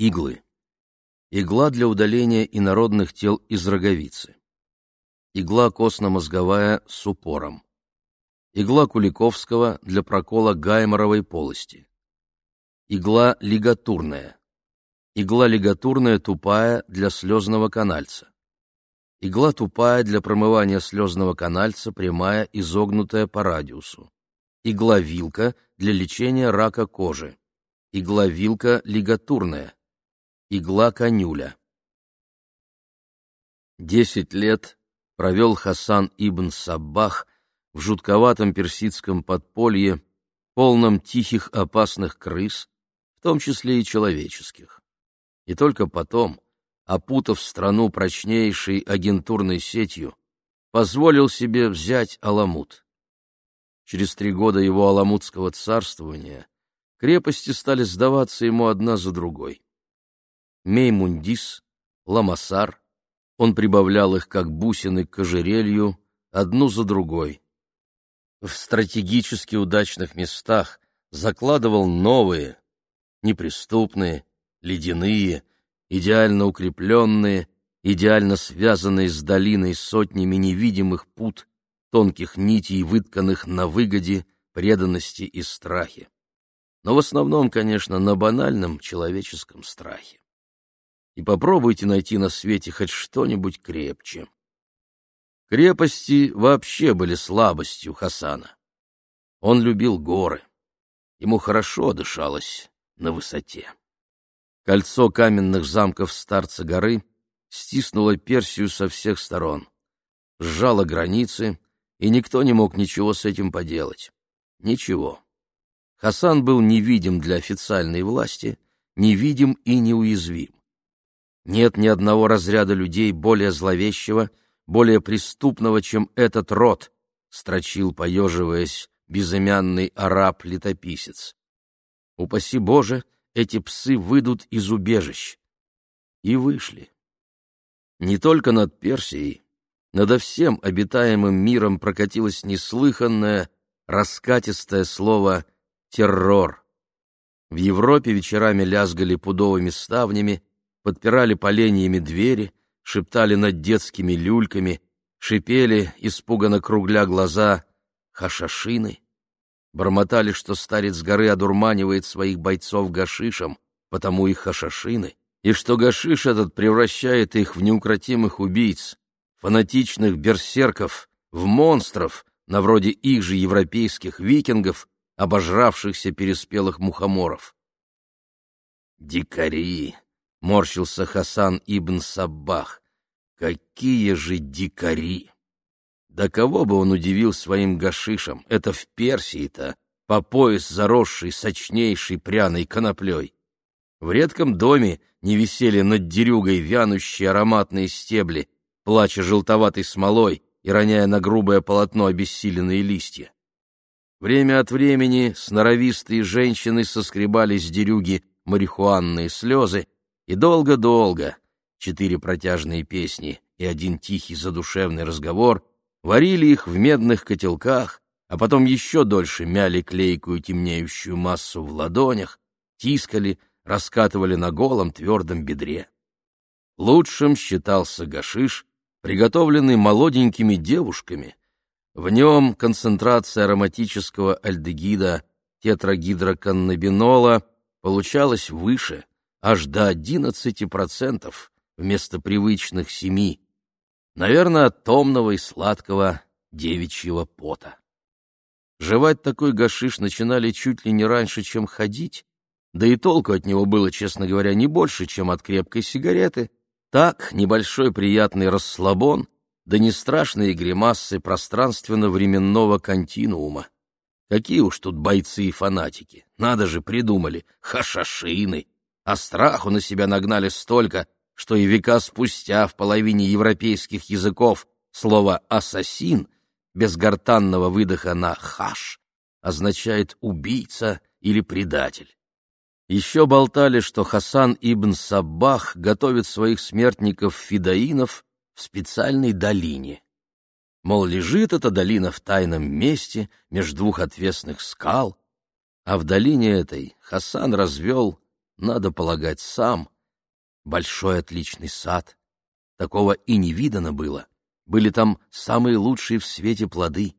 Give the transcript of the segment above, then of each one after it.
Иглы. Игла для удаления инородных тел из роговицы. Игла костно-мозговая с упором. Игла Куликовского для прокола гайморовой полости. Игла лигатурная. Игла лигатурная тупая для слезного канальца. Игла тупая для промывания слезного канальца, прямая, изогнутая по радиусу. Игла-вилка для лечения рака кожи. Игла-вилка лигатурная. Игла-конюля. Десять лет провел Хасан ибн Саббах в жутковатом персидском подполье, полном тихих опасных крыс, в том числе и человеческих. И только потом, опутав страну прочнейшей агентурной сетью, позволил себе взять Аламут. Через три года его Аламутского царствования крепости стали сдаваться ему одна за другой. Меймундис, Ламасар, он прибавлял их как бусины к ожерелью, одну за другой. В стратегически удачных местах закладывал новые, неприступные, ледяные, идеально укрепленные, идеально связанные с долиной сотнями невидимых пут, тонких нитей, вытканных на выгоде, преданности и страхе. Но в основном, конечно, на банальном человеческом страхе. И попробуйте найти на свете хоть что-нибудь крепче. Крепости вообще были слабостью Хасана. Он любил горы. Ему хорошо дышалось на высоте. Кольцо каменных замков старца горы стиснуло Персию со всех сторон, сжало границы, и никто не мог ничего с этим поделать. Ничего. Хасан был невидим для официальной власти, невидим и неуязвим. Нет ни одного разряда людей более зловещего, более преступного, чем этот род, строчил, поеживаясь, безымянный араб-летописец. Упаси Боже, эти псы выйдут из убежищ. И вышли. Не только над Персией, надо всем обитаемым миром прокатилось неслыханное, раскатистое слово «террор». В Европе вечерами лязгали пудовыми ставнями, подпирали поленьями двери, шептали над детскими люльками, шипели, испуганно кругля глаза, хашашины бормотали, что старец горы одурманивает своих бойцов гашишем, потому их хашашины, и что гашиш этот превращает их в неукротимых убийц, фанатичных берсерков, в монстров, на вроде их же европейских викингов, обожравшихся переспелых мухоморов. «Дикари!» — морщился Хасан ибн Саббах. «Какие же дикари!» Да кого бы он удивил своим гашишем, это в Персии-то, по пояс заросший сочнейшей пряной коноплей. В редком доме не висели над дерюгой вянущие ароматные стебли, плача желтоватой смолой и роняя на грубое полотно обессиленные листья. Время от времени сноровистые женщины соскребали с дерюги марихуанные слезы, и долго-долго, четыре протяжные песни и один тихий задушевный разговор варили их в медных котелках, а потом еще дольше мяли клейкую темнеющую массу в ладонях, тискали, раскатывали на голом твердом бедре. Лучшим считался гашиш, приготовленный молоденькими девушками. В нем концентрация ароматического альдегида тетрагидроканнабинола получалась выше, аж до 11% вместо привычных 7%, Наверное, от томного и сладкого девичьего пота. Жевать такой гашиш начинали чуть ли не раньше, чем ходить, да и толку от него было, честно говоря, не больше, чем от крепкой сигареты. Так, небольшой приятный расслабон, да не страшные гримасы пространственно-временного континуума. Какие уж тут бойцы и фанатики, надо же, придумали, хашашины, а страху на себя нагнали столько, что и века спустя в половине европейских языков слово «ассасин» без гортанного выдоха на «хаш» означает «убийца» или «предатель». Еще болтали, что Хасан ибн Саббах готовит своих смертников-фидаинов в специальной долине. Мол, лежит эта долина в тайном месте между двух отвесных скал, а в долине этой Хасан развел надо полагать, сам. Большой отличный сад. Такого и не видано было. Были там самые лучшие в свете плоды.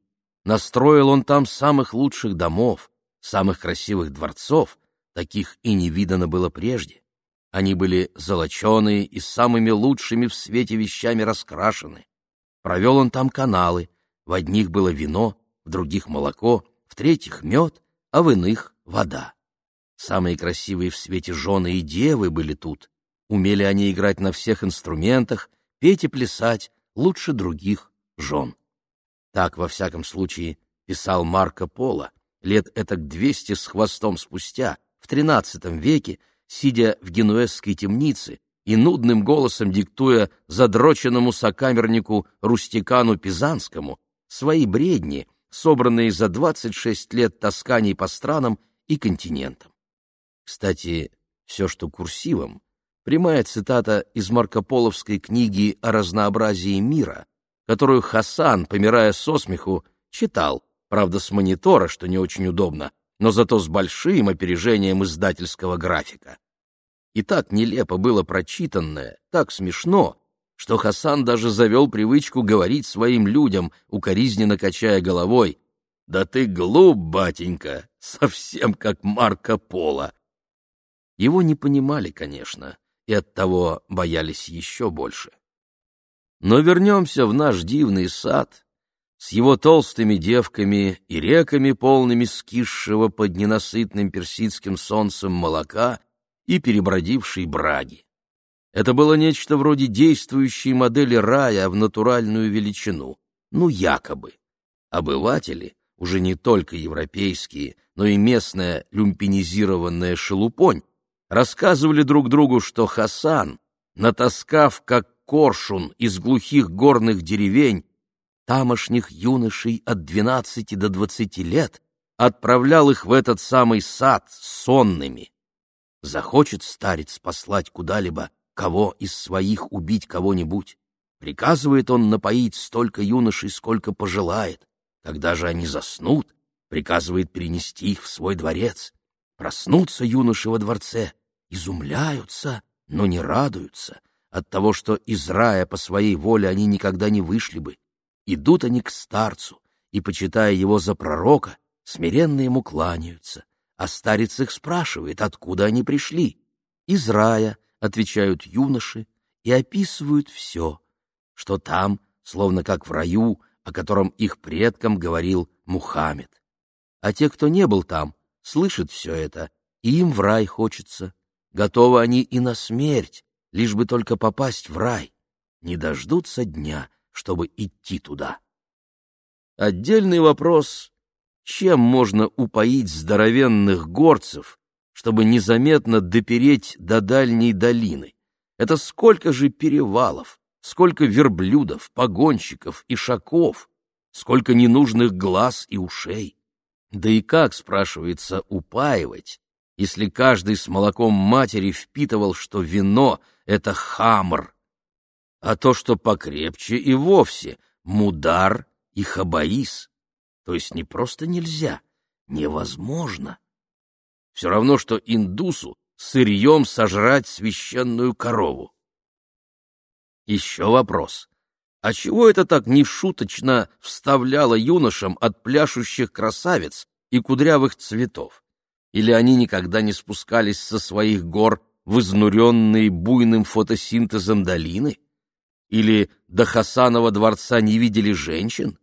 Настроил он там самых лучших домов, самых красивых дворцов, таких и не видано было прежде. Они были золоченые и самыми лучшими в свете вещами раскрашены. Провел он там каналы, в одних было вино, в других молоко, в третьих мед, а в иных — вода. Самые красивые в свете жены и девы были тут. Умели они играть на всех инструментах, петь и плясать лучше других жен. Так, во всяком случае, писал Марко Поло, лет этак двести с хвостом спустя, в тринадцатом веке, сидя в генуэзской темнице и нудным голосом диктуя задроченному сокамернику Рустикану Пизанскому свои бредни, собранные за двадцать шесть лет тасканий по странам и континентам. Кстати, все, что курсивом, прямая цитата из Маркополовской книги о разнообразии мира, которую Хасан, помирая со смеху, читал, правда, с монитора, что не очень удобно, но зато с большим опережением издательского графика. И так нелепо было прочитанное, так смешно, что Хасан даже завел привычку говорить своим людям, укоризненно качая головой, «Да ты глуп, батенька, совсем как Марко Поло!» Его не понимали, конечно, и оттого боялись еще больше. Но вернемся в наш дивный сад с его толстыми девками и реками, полными скисшего под ненасытным персидским солнцем молока и перебродившей браги. Это было нечто вроде действующей модели рая в натуральную величину, ну, якобы. Обыватели, уже не только европейские, но и местная люмпинизированная шелупонь, рассказывали друг другу, что Хасан, натаскав как коршун из глухих горных деревень, тамошних юношей от двенадцати до двадцати лет, отправлял их в этот самый сад сонными. Захочет старец послать куда-либо, кого из своих убить кого-нибудь. Приказывает он напоить столько юношей, сколько пожелает. Когда же они заснут, приказывает перенести их в свой дворец. Проснутся юноши во дворце, изумляются, но не радуются от того, что из рая по своей воле они никогда не вышли бы. Идут они к старцу и, почитая его за пророка, смиренно ему кланяются, а старец их спрашивает, откуда они пришли. Из рая, отвечают юноши, и описывают все, что там, словно как в раю, о котором их предкам говорил Мухаммед. А те, кто не был там, слышат все это, и им в рай хочется, Готовы они и на смерть, лишь бы только попасть в рай. Не дождутся дня, чтобы идти туда. Отдельный вопрос — чем можно упоить здоровенных горцев, чтобы незаметно допереть до дальней долины? Это сколько же перевалов, сколько верблюдов, погонщиков и шаков, сколько ненужных глаз и ушей. Да и как, спрашивается, упаивать, если каждый с молоком матери впитывал, что вино — это хамр, а то, что покрепче, и вовсе мудар и хабаис, то есть не просто нельзя, невозможно. Все равно, что индусу сырьем сожрать священную корову. Еще вопрос. А чего это так нешуточно вставляло юношам от пляшущих красавиц и кудрявых цветов? Или они никогда не спускались со своих гор в изнуренные буйным фотосинтезом долины? Или до Хасанова дворца не видели женщин?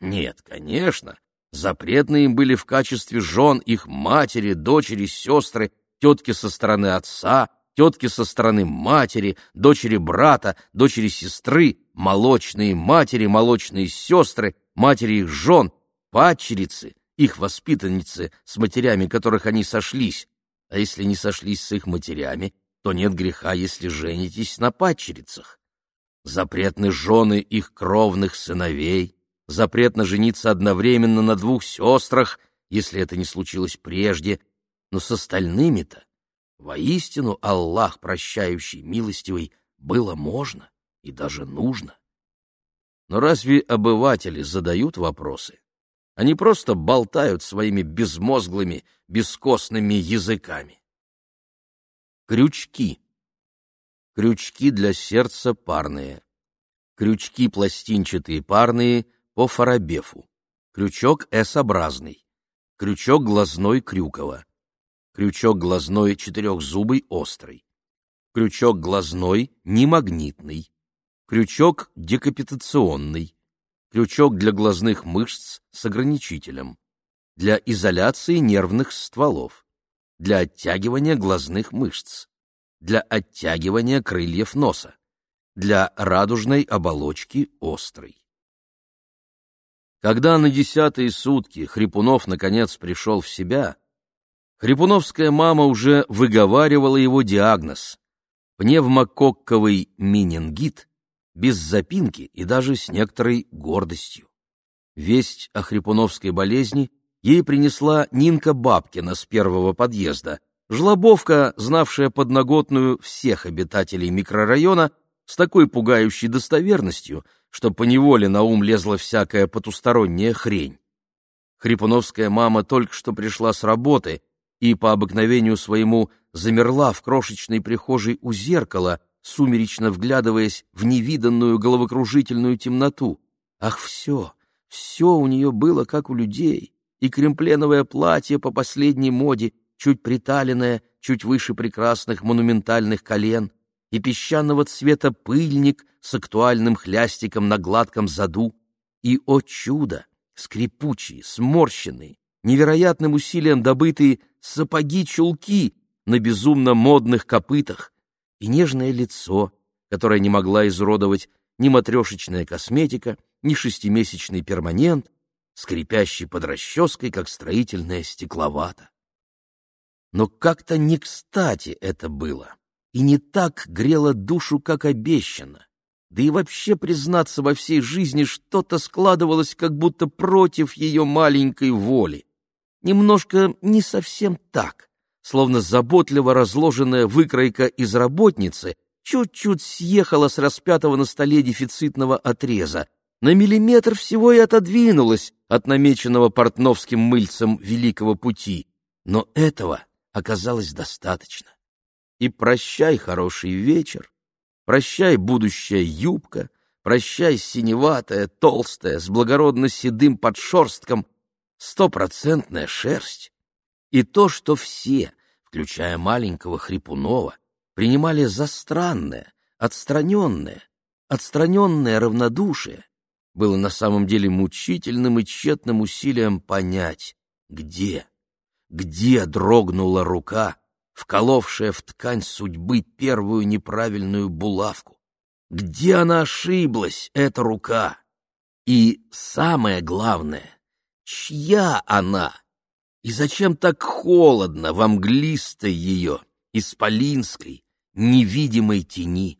Нет, конечно, запретны им были в качестве жен их матери, дочери, сестры, тетки со стороны отца, тетки со стороны матери, дочери брата, дочери сестры, молочные матери, молочные сестры, матери их жен, падчерицы, их воспитанницы с матерями, которых они сошлись, а если не сошлись с их матерями, то нет греха, если женитесь на падчерицах. Запретны жены их кровных сыновей, запретно жениться одновременно на двух сестрах, если это не случилось прежде, но с остальными-то, воистину Аллах, прощающий, милостивый, было можно и даже нужно. Но разве обыватели задают вопросы? Они просто болтают своими безмозглыми, бескостными языками. Крючки. Крючки для сердца парные. Крючки пластинчатые парные по фарабефу. Крючок S-образный. Крючок глазной крюково. Крючок глазной четырехзубый острый. Крючок глазной немагнитный. Крючок декапитационный. Крючок для глазных мышц с ограничителем. Для изоляции нервных стволов. Для оттягивания глазных мышц. Для оттягивания крыльев носа. Для радужной оболочки острый. Когда на десятые сутки Хрипунов наконец пришел в себя, Хрипуновская мама уже выговаривала его диагноз — пневмококковый менингит, без запинки и даже с некоторой гордостью. Весть о Хрипуновской болезни ей принесла Нинка Бабкина с первого подъезда, жлобовка, знавшая подноготную всех обитателей микрорайона с такой пугающей достоверностью — что поневоле на ум лезла всякая потусторонняя хрень. Хрипуновская мама только что пришла с работы и по обыкновению своему замерла в крошечной прихожей у зеркала, сумеречно вглядываясь в невиданную головокружительную темноту. Ах, все, все у нее было, как у людей, и кремпленовое платье по последней моде, чуть приталенное, чуть выше прекрасных монументальных колен, и песчаного цвета пыльник с актуальным хлястиком на гладком заду, и, о чудо, скрипучие, сморщенные, невероятным усилием добытые сапоги-чулки на безумно модных копытах, и нежное лицо, которое не могла изуродовать ни матрешечная косметика, ни шестимесячный перманент, скрипящий под расческой, как строительная стекловата. Но как-то не кстати это было и не так грело душу, как обещано. Да и вообще, признаться, во всей жизни что-то складывалось как будто против ее маленькой воли. Немножко не совсем так, словно заботливо разложенная выкройка из работницы чуть-чуть съехала с распятого на столе дефицитного отреза, на миллиметр всего и отодвинулась от намеченного портновским мыльцем великого пути. Но этого оказалось достаточно. И прощай хороший вечер, прощай будущая юбка, прощай синеватая, толстая, с благородно седым подшерстком, стопроцентная шерсть. И то, что все, включая маленького Хрипунова, принимали за странное, отстраненное, отстраненное равнодушие, было на самом деле мучительным и тщетным усилием понять, где, где дрогнула рука, вколовшая в ткань судьбы первую неправильную булавку. Где она ошиблась, эта рука? И самое главное, чья она? И зачем так холодно в мглистой ее, исполинской, невидимой тени?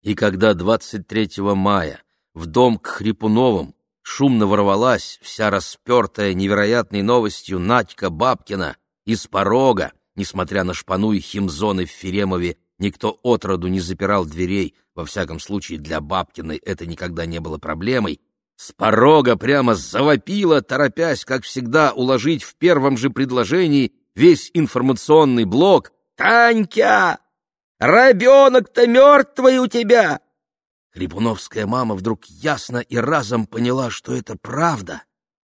И когда 23 мая в дом к Хрипуновым шумно ворвалась вся распертая невероятной новостью Надька Бабкина, из порога, несмотря на шпану и химзоны в Феремове, никто отроду не запирал дверей, во всяком случае для Бабкиной это никогда не было проблемой, с порога прямо завопила, торопясь, как всегда, уложить в первом же предложении весь информационный блок. «Танька! Ребенок-то мертвый у тебя!» Хрипуновская мама вдруг ясно и разом поняла, что это правда,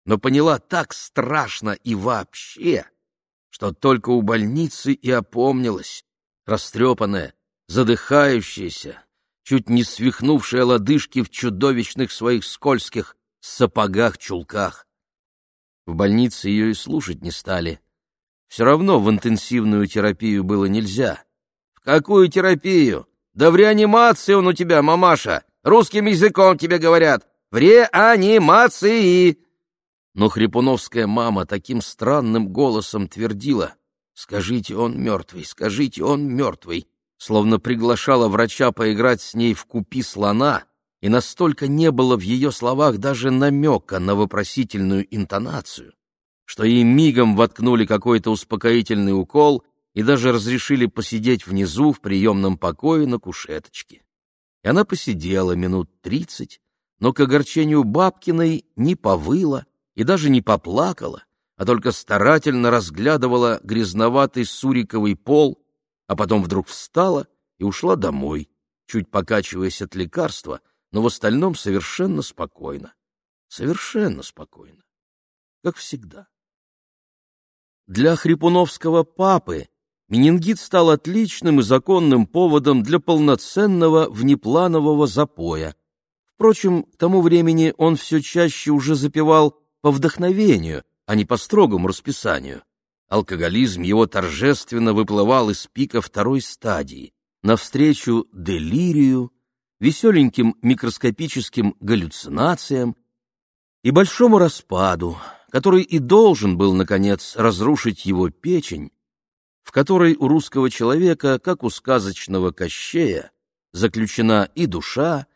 но поняла так страшно и вообще, что только у больницы и опомнилась, растрепанная, задыхающаяся, чуть не свихнувшая лодыжки в чудовищных своих скользких сапогах-чулках. В больнице ее и слушать не стали. Все равно в интенсивную терапию было нельзя. — В какую терапию? Да в реанимации он у тебя, мамаша! Русским языком тебе говорят! В реанимации! Но хрипуновская мама таким странным голосом твердила «Скажите, он мертвый, скажите, он мертвый», словно приглашала врача поиграть с ней в купи слона, и настолько не было в ее словах даже намека на вопросительную интонацию, что ей мигом воткнули какой-то успокоительный укол и даже разрешили посидеть внизу в приемном покое на кушеточке. И она посидела минут тридцать, но к огорчению Бабкиной не повыла, и даже не поплакала, а только старательно разглядывала грязноватый суриковый пол, а потом вдруг встала и ушла домой, чуть покачиваясь от лекарства, но в остальном совершенно спокойно. Совершенно спокойно. Как всегда. Для хрипуновского папы менингит стал отличным и законным поводом для полноценного внепланового запоя. Впрочем, к тому времени он все чаще уже запивал по вдохновению, а не по строгому расписанию. Алкоголизм его торжественно выплывал из пика второй стадии, навстречу делирию, веселеньким микроскопическим галлюцинациям и большому распаду, который и должен был, наконец, разрушить его печень, в которой у русского человека, как у сказочного Кощея, заключена и душа,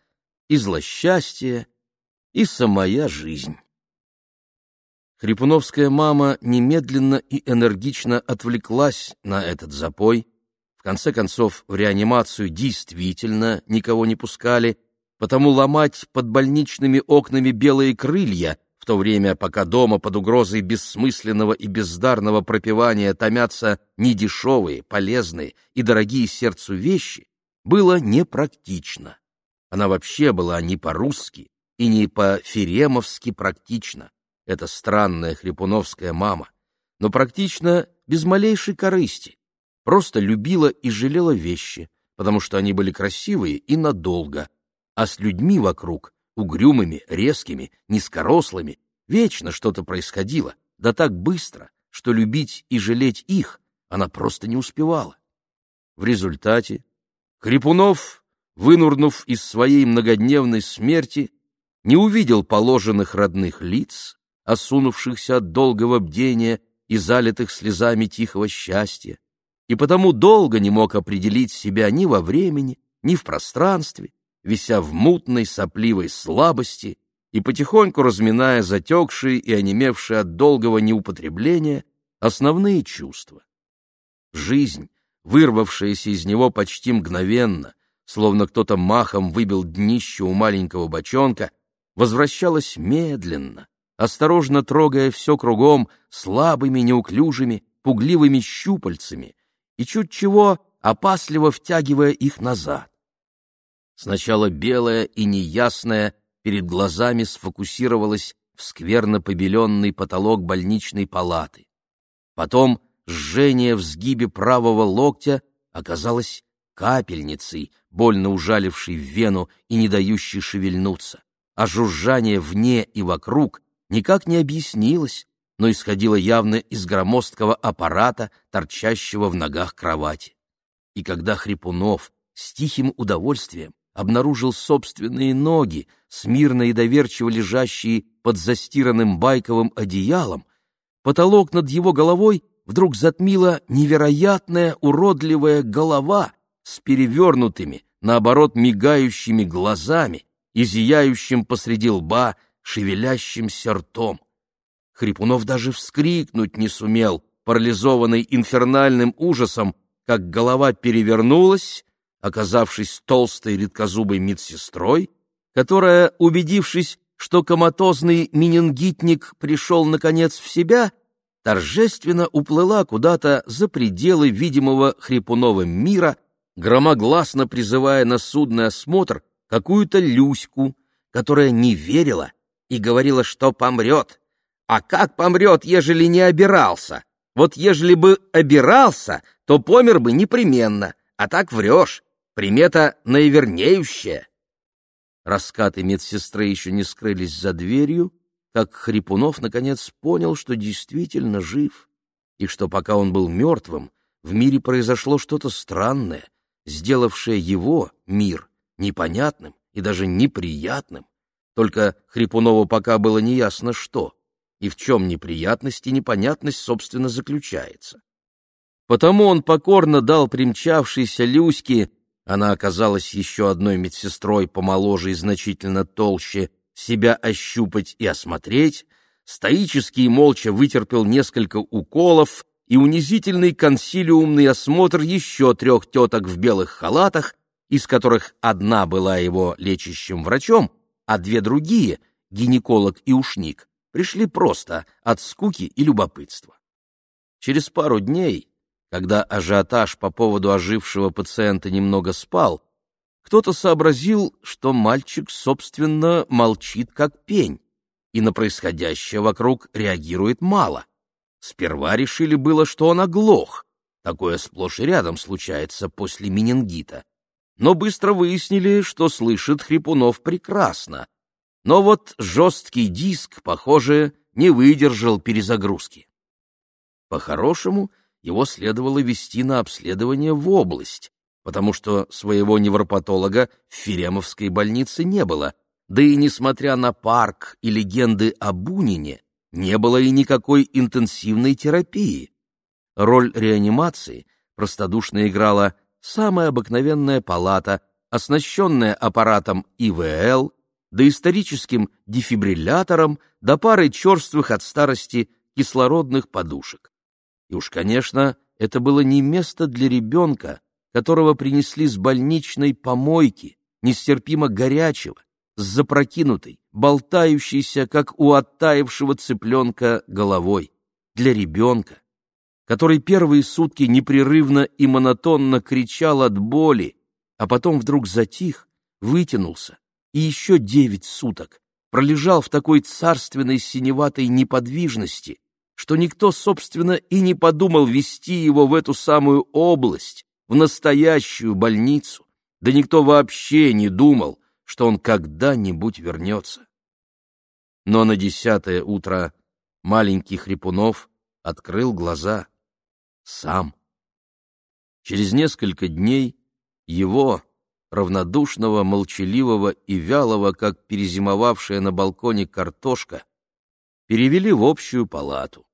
и злосчастье, и самая жизнь. Хрипуновская мама немедленно и энергично отвлеклась на этот запой. В конце концов, в реанимацию действительно никого не пускали, потому ломать под больничными окнами белые крылья, в то время, пока дома под угрозой бессмысленного и бездарного пропивания томятся недешевые, полезные и дорогие сердцу вещи, было непрактично. Она вообще была не по-русски и не по-феремовски практична эта странная хрипуновская мама, но практично без малейшей корысти, просто любила и жалела вещи, потому что они были красивые и надолго, а с людьми вокруг, угрюмыми, резкими, низкорослыми, вечно что-то происходило, да так быстро, что любить и жалеть их она просто не успевала. В результате Хрипунов, вынурнув из своей многодневной смерти, не увидел положенных родных лиц, осунувшихся от долгого бдения и залитых слезами тихого счастья, и потому долго не мог определить себя ни во времени, ни в пространстве, вися в мутной сопливой слабости и потихоньку разминая затекшие и онемевшие от долгого неупотребления основные чувства. Жизнь, вырвавшаяся из него почти мгновенно, словно кто-то махом выбил днище у маленького бочонка, возвращалась медленно, осторожно трогая все кругом слабыми, неуклюжими, пугливыми щупальцами и чуть чего опасливо втягивая их назад. Сначала белая и неясная перед глазами сфокусировалась в скверно побеленный потолок больничной палаты. Потом жжение в сгибе правого локтя оказалось капельницей, больно ужалившей в вену и не дающей шевельнуться, а жужжание вне и вокруг никак не объяснилось, но исходило явно из громоздкого аппарата, торчащего в ногах кровати. И когда Хрипунов с тихим удовольствием обнаружил собственные ноги, смирно и доверчиво лежащие под застиранным байковым одеялом, потолок над его головой вдруг затмила невероятная уродливая голова с перевернутыми, наоборот, мигающими глазами и зияющим посреди лба шевелящимся ртом. Хрипунов даже вскрикнуть не сумел, парализованный инфернальным ужасом, как голова перевернулась, оказавшись толстой редкозубой медсестрой, которая, убедившись, что коматозный менингитник пришел наконец в себя, торжественно уплыла куда-то за пределы видимого Хрипуновым мира, громогласно призывая на судный осмотр какую-то Люську, которая не верила и говорила, что помрет. А как помрет, ежели не обирался? Вот ежели бы обирался, то помер бы непременно, а так врешь. Примета наивернеющая. Раскаты медсестры еще не скрылись за дверью, как Хрипунов наконец понял, что действительно жив, и что пока он был мертвым, в мире произошло что-то странное, сделавшее его, мир, непонятным и даже неприятным. Только Хрипунову пока было неясно что, и в чем неприятность и непонятность, собственно, заключается. Потому он покорно дал примчавшейся Люське, она оказалась еще одной медсестрой помоложе и значительно толще, себя ощупать и осмотреть, стоически и молча вытерпел несколько уколов и унизительный консилиумный осмотр еще трех теток в белых халатах, из которых одна была его лечащим врачом, а две другие, гинеколог и ушник, пришли просто от скуки и любопытства. Через пару дней, когда ажиотаж по поводу ожившего пациента немного спал, кто-то сообразил, что мальчик, собственно, молчит как пень, и на происходящее вокруг реагирует мало. Сперва решили было, что он оглох. Такое сплошь и рядом случается после менингита. Но быстро выяснили, что слышит Хрипунов прекрасно. Но вот жесткий диск, похоже, не выдержал перезагрузки. По-хорошему, его следовало вести на обследование в область, потому что своего невропатолога в Феремовской больнице не было, да и, несмотря на парк и легенды о Бунине, не было и никакой интенсивной терапии. Роль реанимации простодушно играла самая обыкновенная палата, оснащенная аппаратом ИВЛ, доисторическим дефибриллятором, до пары черствых от старости кислородных подушек. И уж, конечно, это было не место для ребенка, которого принесли с больничной помойки, нестерпимо горячего, с запрокинутой, болтающейся, как у оттаившего цыпленка, головой. Для ребенка, который первые сутки непрерывно и монотонно кричал от боли, а потом вдруг затих, вытянулся, и еще девять суток пролежал в такой царственной синеватой неподвижности, что никто, собственно, и не подумал вести его в эту самую область, в настоящую больницу, да никто вообще не думал, что он когда-нибудь вернется. Но на десятое утро маленький Хрипунов открыл глаза — сам. Через несколько дней его, равнодушного, молчаливого и вялого, как перезимовавшая на балконе картошка, перевели в общую палату.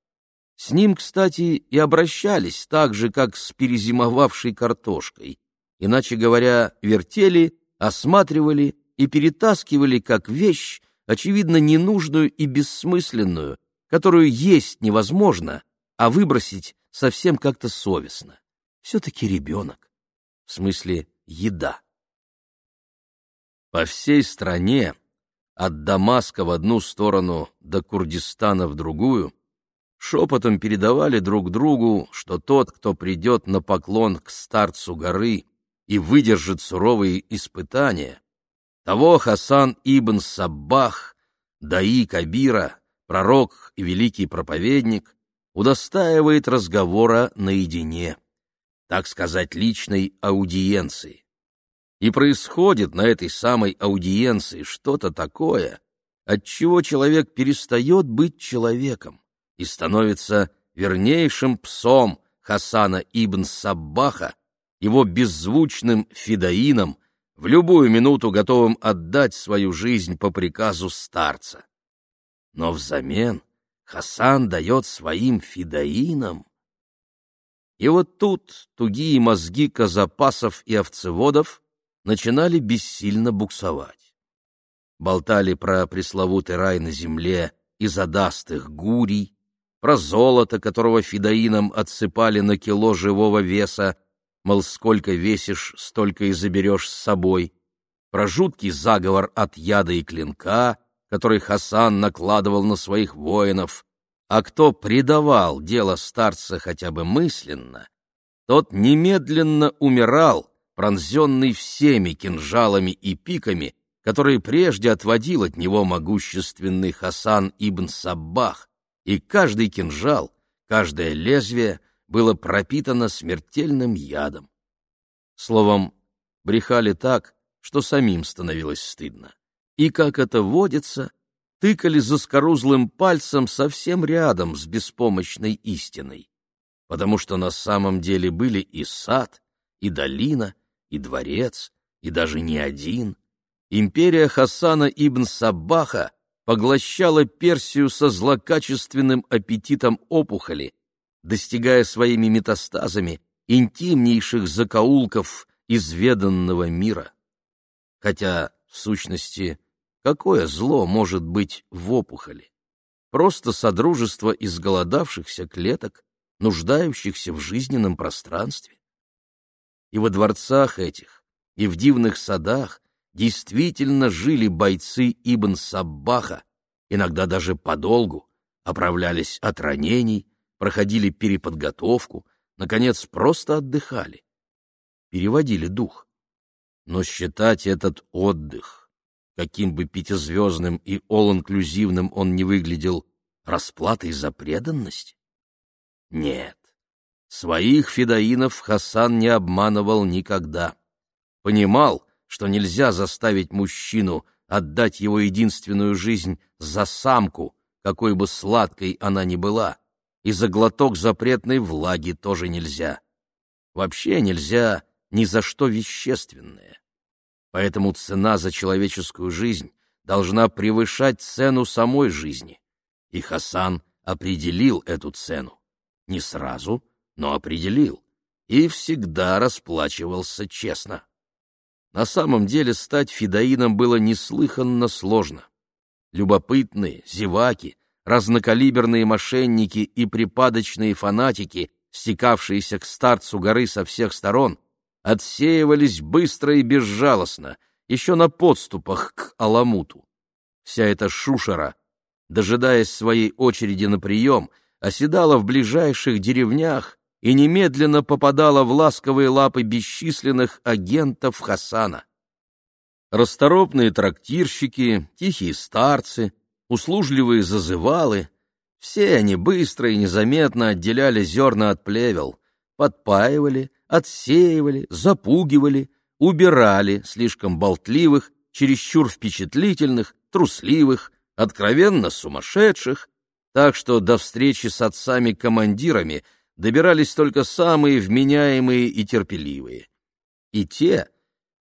С ним, кстати, и обращались так же, как с перезимовавшей картошкой. Иначе говоря, вертели, осматривали и перетаскивали как вещь, очевидно, ненужную и бессмысленную, которую есть невозможно, а выбросить совсем как-то совестно. Все-таки ребенок. В смысле, еда. По всей стране, от Дамаска в одну сторону до Курдистана в другую, шепотом передавали друг другу, что тот, кто придет на поклон к старцу горы и выдержит суровые испытания, того Хасан ибн Саббах, Даи Кабира, пророк и великий проповедник, удостаивает разговора наедине, так сказать, личной аудиенции. И происходит на этой самой аудиенции что-то такое, от чего человек перестает быть человеком и становится вернейшим псом Хасана ибн Саббаха, его беззвучным фидаином, в любую минуту готовым отдать свою жизнь по приказу старца. Но взамен Хасан дает своим фидаинам. И вот тут тугие мозги казапасов и овцеводов начинали бессильно буксовать. Болтали про пресловутый рай на земле и задастых гурий, про золото, которого фидаинам отсыпали на кило живого веса, мол, сколько весишь, столько и заберешь с собой, про жуткий заговор от яда и клинка, который Хасан накладывал на своих воинов, а кто предавал дело старца хотя бы мысленно, тот немедленно умирал, пронзенный всеми кинжалами и пиками, которые прежде отводил от него могущественный Хасан ибн Саббах, и каждый кинжал, каждое лезвие было пропитано смертельным ядом. Словом, брехали так, что самим становилось стыдно и, как это водится, тыкали заскорузлым пальцем совсем рядом с беспомощной истиной, потому что на самом деле были и сад, и долина, и дворец, и даже не один. Империя Хасана ибн Сабаха поглощала Персию со злокачественным аппетитом опухоли, достигая своими метастазами интимнейших закоулков изведанного мира. Хотя, в сущности, Какое зло может быть в опухоли? Просто содружество изголодавшихся клеток, нуждающихся в жизненном пространстве. И во дворцах этих, и в дивных садах действительно жили бойцы Ибн Саббаха, иногда даже подолгу, оправлялись от ранений, проходили переподготовку, наконец, просто отдыхали, переводили дух. Но считать этот отдых, каким бы пятизвездным и all-инклюзивным он не выглядел, расплатой за преданность? Нет, своих федоинов Хасан не обманывал никогда. Понимал, что нельзя заставить мужчину отдать его единственную жизнь за самку, какой бы сладкой она ни была, и за глоток запретной влаги тоже нельзя. Вообще нельзя ни за что вещественное. Поэтому цена за человеческую жизнь должна превышать цену самой жизни. И Хасан определил эту цену. Не сразу, но определил. И всегда расплачивался честно. На самом деле стать фидаином было неслыханно сложно. Любопытные, зеваки, разнокалиберные мошенники и припадочные фанатики, стекавшиеся к старцу горы со всех сторон, отсеивались быстро и безжалостно, еще на подступах к Аламуту. Вся эта шушера, дожидаясь своей очереди на прием, оседала в ближайших деревнях и немедленно попадала в ласковые лапы бесчисленных агентов Хасана. Расторопные трактирщики, тихие старцы, услужливые зазывалы — все они быстро и незаметно отделяли зерна от плевел, подпаивали, отсеивали, запугивали, убирали слишком болтливых, чересчур впечатлительных, трусливых, откровенно сумасшедших, так что до встречи с отцами-командирами добирались только самые вменяемые и терпеливые. И те,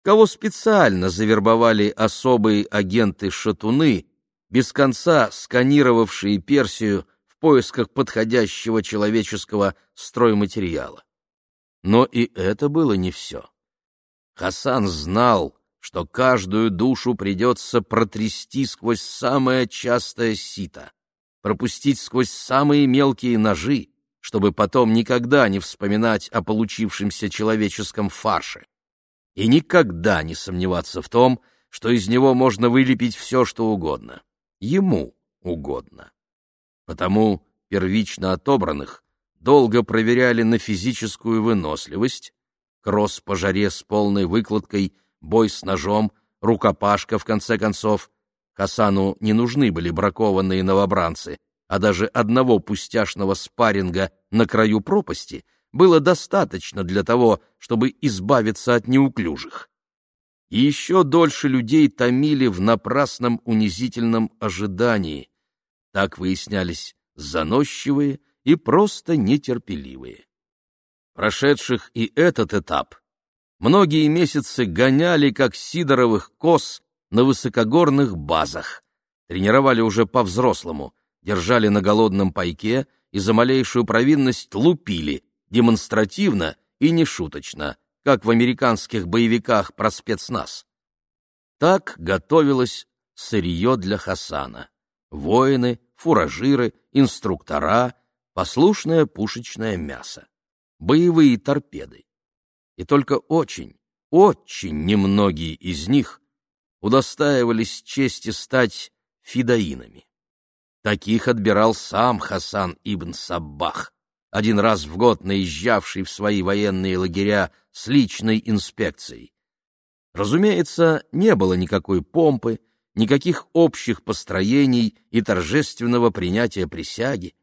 кого специально завербовали особые агенты-шатуны, без конца сканировавшие Персию в поисках подходящего человеческого стройматериала. Но и это было не все. Хасан знал, что каждую душу придется протрясти сквозь самое частое сито, пропустить сквозь самые мелкие ножи, чтобы потом никогда не вспоминать о получившемся человеческом фарше. И никогда не сомневаться в том, что из него можно вылепить все, что угодно. Ему угодно. Потому первично отобранных долго проверяли на физическую выносливость, кросс по жаре с полной выкладкой, бой с ножом, рукопашка, в конце концов. Хасану не нужны были бракованные новобранцы — а даже одного пустяшного спарринга на краю пропасти было достаточно для того, чтобы избавиться от неуклюжих. И еще дольше людей томили в напрасном унизительном ожидании. Так выяснялись заносчивые и просто нетерпеливые. Прошедших и этот этап многие месяцы гоняли, как сидоровых коз, на высокогорных базах. Тренировали уже по-взрослому — держали на голодном пайке и за малейшую провинность лупили, демонстративно и нешуточно, как в американских боевиках про спецназ. Так готовилось сырье для Хасана. Воины, фуражиры, инструктора, послушное пушечное мясо, боевые торпеды. И только очень, очень немногие из них удостаивались чести стать фидаинами. Таких отбирал сам Хасан ибн Саббах, один раз в год наезжавший в свои военные лагеря с личной инспекцией. Разумеется, не было никакой помпы, никаких общих построений и торжественного принятия присяги,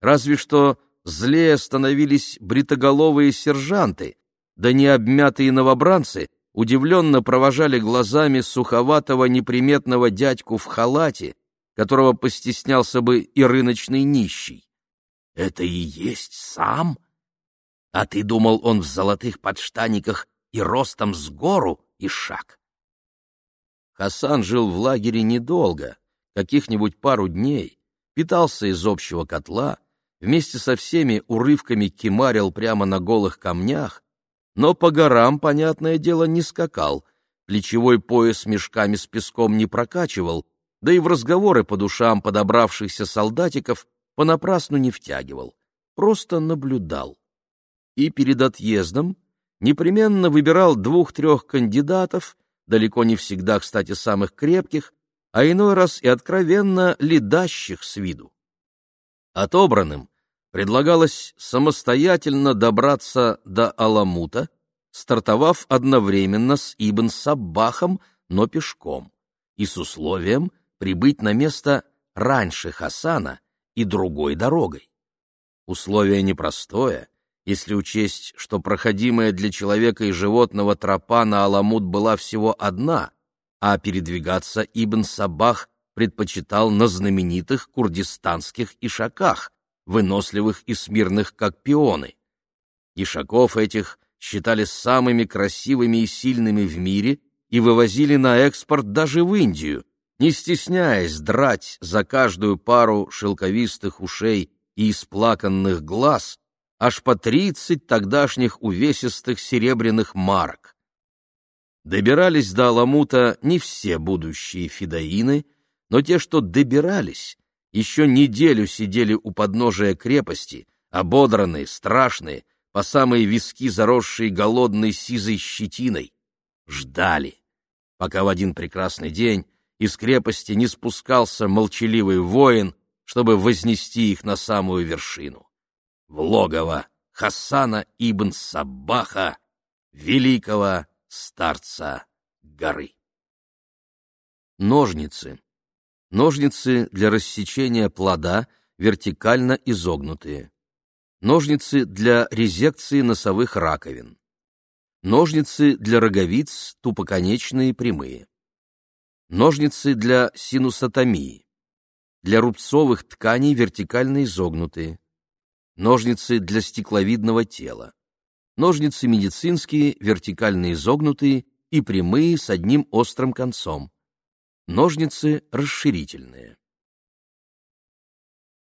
разве что злее становились бритоголовые сержанты, да необмятые новобранцы удивленно провожали глазами суховатого неприметного дядьку в халате, которого постеснялся бы и рыночный нищий. Это и есть сам? А ты думал, он в золотых подштаниках и ростом с гору и шаг? Хасан жил в лагере недолго, каких-нибудь пару дней, питался из общего котла, вместе со всеми урывками кемарил прямо на голых камнях, но по горам, понятное дело, не скакал, плечевой пояс мешками с песком не прокачивал, да и в разговоры по душам подобравшихся солдатиков понапрасну не втягивал, просто наблюдал. И перед отъездом непременно выбирал двух-трех кандидатов, далеко не всегда, кстати, самых крепких, а иной раз и откровенно ледащих с виду. Отобранным предлагалось самостоятельно добраться до Аламута, стартовав одновременно с Ибн Саббахом, но пешком, и с условием прибыть на место раньше Хасана и другой дорогой. Условие непростое, если учесть, что проходимая для человека и животного тропа на Аламут была всего одна, а передвигаться Ибн Сабах предпочитал на знаменитых курдистанских ишаках, выносливых и смирных, как пионы. Ишаков этих считали самыми красивыми и сильными в мире и вывозили на экспорт даже в Индию, не стесняясь драть за каждую пару шелковистых ушей и исплаканных глаз аж по тридцать тогдашних увесистых серебряных марок. Добирались до Аламута не все будущие фидаины, но те, что добирались, еще неделю сидели у подножия крепости, ободранные, страшные, по самые виски заросшие голодной сизой щетиной. Ждали, пока в один прекрасный день из крепости не спускался молчаливый воин, чтобы вознести их на самую вершину. В логово Хасана ибн Сабаха, великого старца горы. Ножницы. Ножницы для рассечения плода вертикально изогнутые. Ножницы для резекции носовых раковин, ножницы для роговиц тупоконечные прямые, ножницы для синусотомии, для рубцовых тканей вертикально изогнутые, ножницы для стекловидного тела, ножницы медицинские вертикально изогнутые и прямые с одним острым концом, ножницы расширительные.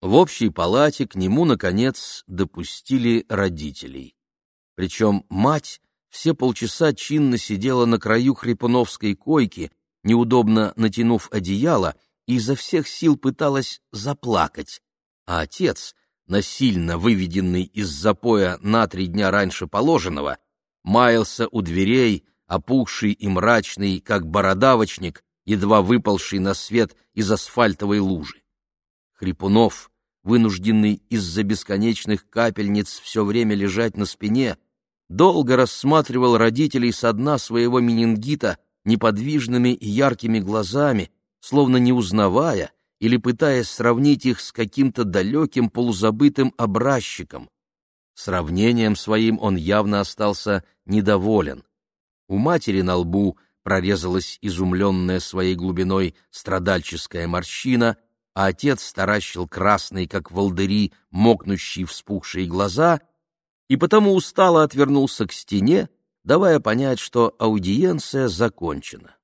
В общей палате к нему, наконец, допустили родителей. Причем мать все полчаса чинно сидела на краю хрипуновской койки, неудобно натянув одеяло, и изо всех сил пыталась заплакать, а отец, насильно выведенный из запоя на три дня раньше положенного, маялся у дверей, опухший и мрачный, как бородавочник, едва выпалший на свет из асфальтовой лужи. Хрипунов, вынужденный из-за бесконечных капельниц все время лежать на спине, долго рассматривал родителей со дна своего менингита неподвижными и яркими глазами, словно не узнавая или пытаясь сравнить их с каким-то далеким полузабытым образчиком. Сравнением своим он явно остался недоволен. У матери на лбу прорезалась изумленная своей глубиной страдальческая морщина — а отец таращил красные, как волдыри, мокнущие вспухшие глаза, и потому устало отвернулся к стене, давая понять, что аудиенция закончена.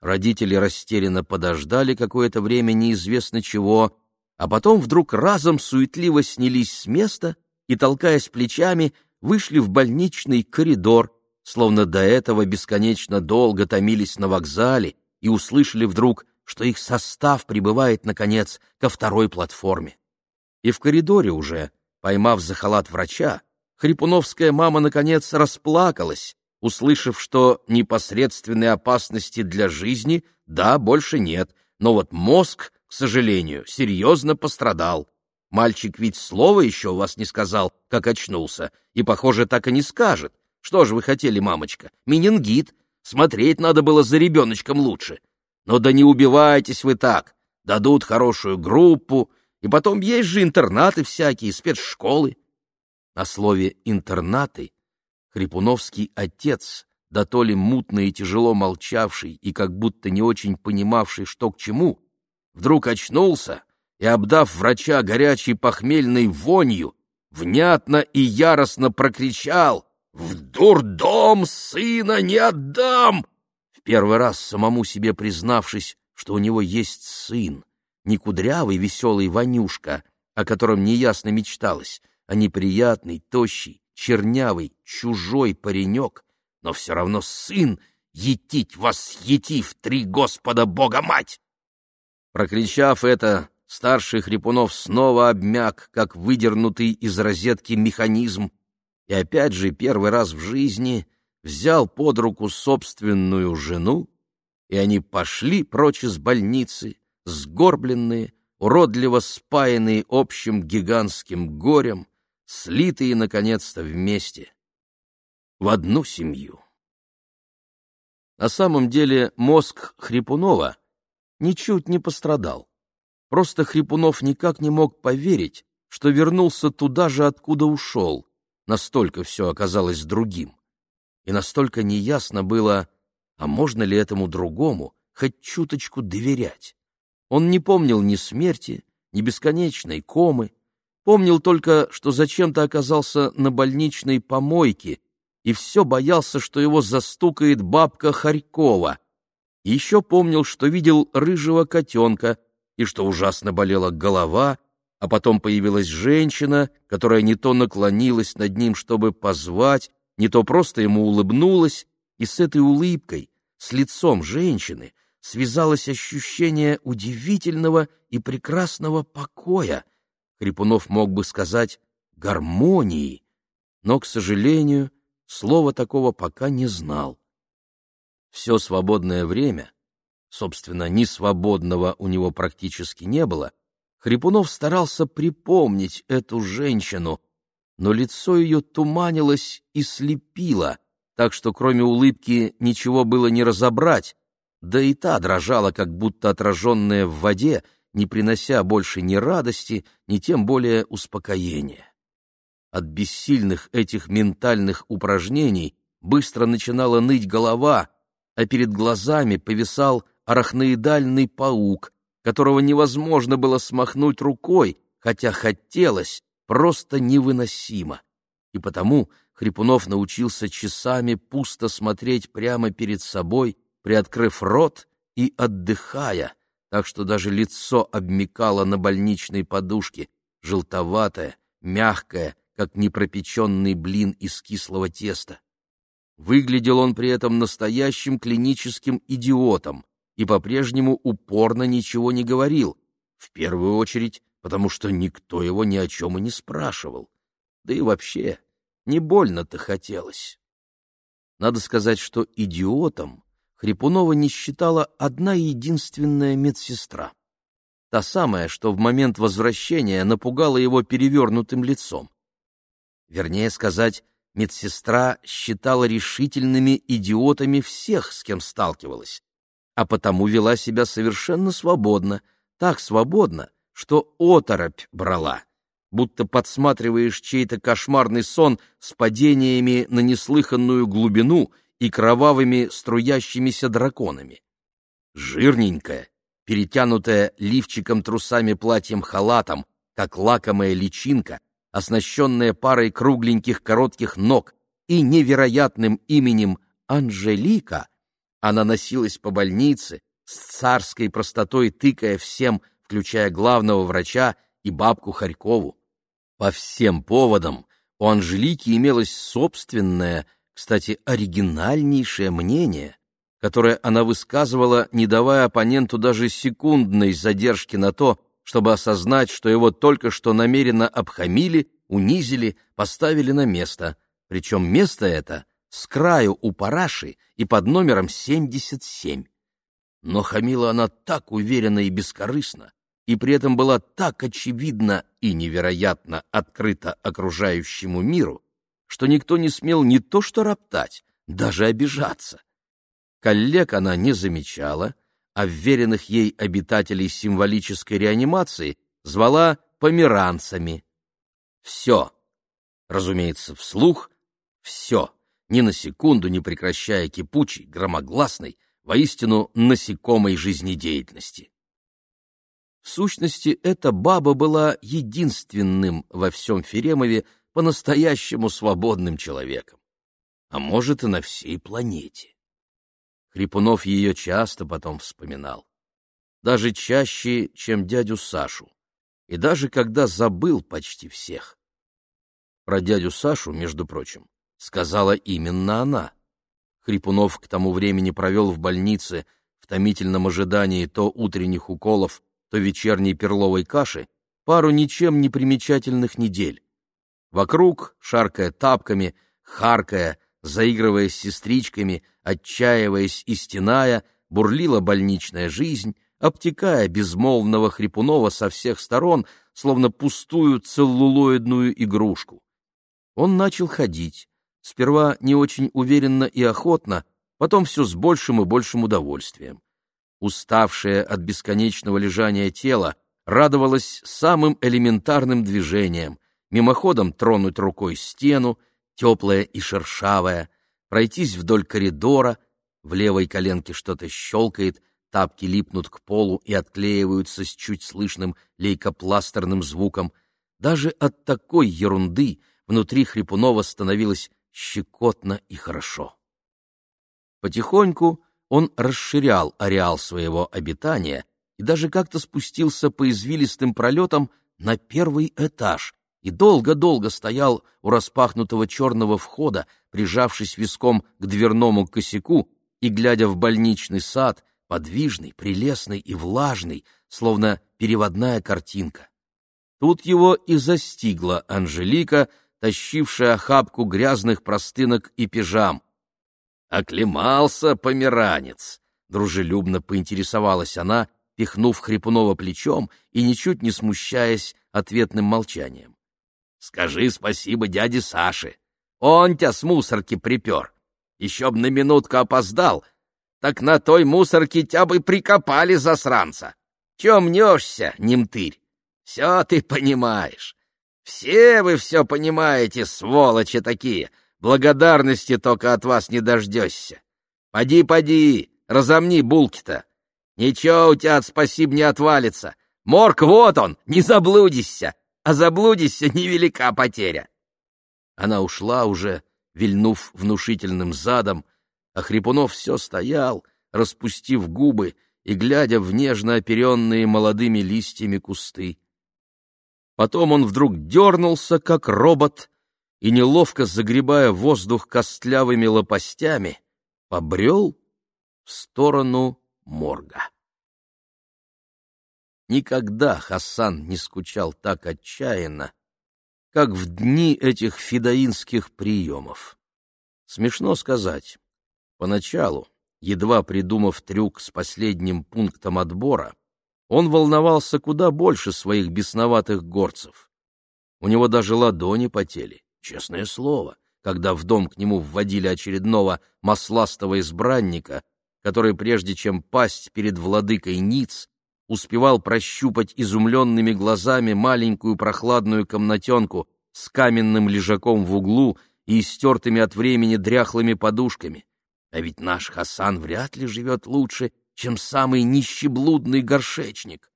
Родители растерянно подождали какое-то время неизвестно чего, а потом вдруг разом суетливо снялись с места и, толкаясь плечами, вышли в больничный коридор, словно до этого бесконечно долго томились на вокзале и услышали вдруг что их состав прибывает, наконец, ко второй платформе. И в коридоре уже, поймав за халат врача, Хрипуновская мама, наконец, расплакалась, услышав, что непосредственной опасности для жизни, да, больше нет, но вот мозг, к сожалению, серьезно пострадал. Мальчик ведь слова еще у вас не сказал, как очнулся, и, похоже, так и не скажет. Что же вы хотели, мамочка? Менингит. Смотреть надо было за ребеночком лучше. Но да не убивайтесь вы так. Дадут хорошую группу, и потом есть же интернаты всякие, спецшколы. На слове «интернаты» Хрипуновский отец, да то ли мутно и тяжело молчавший и как будто не очень понимавший, что к чему, вдруг очнулся и, обдав врача горячей похмельной вонью, внятно и яростно прокричал «В дурдом сына не отдам!» первый раз самому себе признавшись, что у него есть сын, не кудрявый веселый Ванюшка, о котором неясно мечталось, а неприятный, тощий, чернявый, чужой паренек, но все равно сын, етить вас етив, три Господа Бога Мать! Прокричав это, старший Хрипунов снова обмяк, как выдернутый из розетки механизм, и опять же первый раз в жизни — взял под руку собственную жену, и они пошли прочь из больницы, сгорбленные, уродливо спаянные общим гигантским горем, слитые, наконец-то, вместе, в одну семью. На самом деле мозг Хрипунова ничуть не пострадал. Просто Хрипунов никак не мог поверить, что вернулся туда же, откуда ушел. Настолько все оказалось другим. И настолько неясно было, а можно ли этому другому хоть чуточку доверять. Он не помнил ни смерти, ни бесконечной комы, помнил только, что зачем-то оказался на больничной помойке и все боялся, что его застукает бабка Харькова. Еще помнил, что видел рыжего котенка, и что ужасно болела голова, а потом появилась женщина, которая не то наклонилась над ним, чтобы позвать, не то просто ему улыбнулась, и с этой улыбкой, с лицом женщины, связалось ощущение удивительного и прекрасного покоя. Хрипунов мог бы сказать «гармонии», но, к сожалению, слова такого пока не знал. Все свободное время, собственно, ни свободного у него практически не было, Хрипунов старался припомнить эту женщину, но лицо ее туманилось и слепило, так что кроме улыбки ничего было не разобрать, да и та дрожала, как будто отраженная в воде, не принося больше ни радости, ни тем более успокоения. От бессильных этих ментальных упражнений быстро начинала ныть голова, а перед глазами повисал арахноидальный паук, которого невозможно было смахнуть рукой, хотя хотелось, просто невыносимо. И потому Хрипунов научился часами пусто смотреть прямо перед собой, приоткрыв рот и отдыхая, так что даже лицо обмекало на больничной подушке, желтоватое, мягкое, как непропеченный блин из кислого теста. Выглядел он при этом настоящим клиническим идиотом и по-прежнему упорно ничего не говорил, в первую очередь потому что никто его ни о чем и не спрашивал. Да и вообще, не больно-то хотелось. Надо сказать, что идиотом Хрипунова не считала одна единственная медсестра. Та самая, что в момент возвращения напугала его перевернутым лицом. Вернее сказать, медсестра считала решительными идиотами всех, с кем сталкивалась, а потому вела себя совершенно свободно, так свободно, что оторопь брала, будто подсматриваешь чей-то кошмарный сон с падениями на неслыханную глубину — и кровавыми струящимися драконами. Жирненькая, перетянутая лифчиком трусами платьем-халатом, как лакомая личинка, оснащенная парой кругленьких коротких ног и невероятным именем Анжелика, она носилась по больнице, с царской простотой тыкая всем, включая главного врача и бабку Харькову. По всем поводам у Анжелики имелось собственное, кстати, оригинальнейшее мнение, которое она высказывала, не давая оппоненту даже секундной задержки на то, чтобы осознать, что его только что намеренно обхамили, унизили, поставили на место. Причем место это с краю у параши и под номером 77. Но хамила она так уверенно и бескорыстно, и при этом была так очевидно и невероятно открыта окружающему миру, что никто не смел не то что роптать, даже обижаться. Коллег она не замечала, а вверенных ей обитателей символической реанимации звала померанцами. Все, разумеется, вслух, все, ни на секунду не прекращая кипучей, громогласной, воистину насекомой жизнедеятельности. В сущности, эта баба была единственным во всем Феремове, по-настоящему свободным человеком, а может и на всей планете. Хрипунов ее часто потом вспоминал, даже чаще, чем дядю Сашу, и даже когда забыл почти всех. Про дядю Сашу, между прочим, сказала именно она. Хрипунов к тому времени провел в больнице в томительном ожидании то утренних уколов, то вечерней перловой каши пару ничем не примечательных недель. Вокруг, шаркая тапками, харкая, заигрывая с сестричками, отчаиваясь и стеная, бурлила больничная жизнь, обтекая безмолвного Хрипунова со всех сторон, словно пустую целлулоидную игрушку. Он начал ходить, сперва не очень уверенно и охотно, потом все с большим и большим удовольствием. Уставшее от бесконечного лежания тело радовалось самым элементарным движениям, мимоходом тронуть рукой стену, теплая и шершавая, пройтись вдоль коридора, в левой коленке что-то щелкает, тапки липнут к полу и отклеиваются с чуть слышным лейкопластерным звуком. Даже от такой ерунды внутри Хрипунова становилось щекотно и хорошо. Потихоньку он расширял ареал своего обитания и даже как-то спустился по извилистым пролетам на первый этаж и долго-долго стоял у распахнутого черного входа, прижавшись виском к дверному косяку и глядя в больничный сад, подвижный, прелестный и влажный, словно переводная картинка. Тут его и застигла Анжелика, тащившая охапку грязных простынок и пижам. «Оклемался померанец!» — дружелюбно поинтересовалась она, пихнув Хрипунова плечом и ничуть не смущаясь ответным молчанием. «Скажи спасибо дяде Саше. Он тебя с мусорки припер. Еще б на минутку опоздал, так на той мусорке тебя бы прикопали засранца. Че мнешься, немтырь? Все ты понимаешь. Все вы все понимаете, сволочи такие. Благодарности только от вас не дождешься. Поди, поди, разомни булки-то. Ничего у тебя от спасибо не отвалится. Морг вот он, не заблудишься, а заблудишься невелика потеря. Она ушла уже, вильнув внушительным задом, а Хрипунов все стоял, распустив губы и глядя в нежно оперенные молодыми листьями кусты. Потом он вдруг дернулся, как робот, и, неловко загребая воздух костлявыми лопастями, побрел в сторону морга. Никогда Хасан не скучал так отчаянно, как в дни этих фидаинских приемов. Смешно сказать. Поначалу, едва придумав трюк с последним пунктом отбора, он волновался куда больше своих бесноватых горцев. У него даже ладони потели, честное слово, когда в дом к нему вводили очередного масластого избранника, который, прежде чем пасть перед владыкой Ниц, успевал прощупать изумленными глазами маленькую прохладную комнатенку с каменным лежаком в углу и истертыми от времени дряхлыми подушками. А ведь наш Хасан вряд ли живет лучше, чем самый нищеблудный горшечник.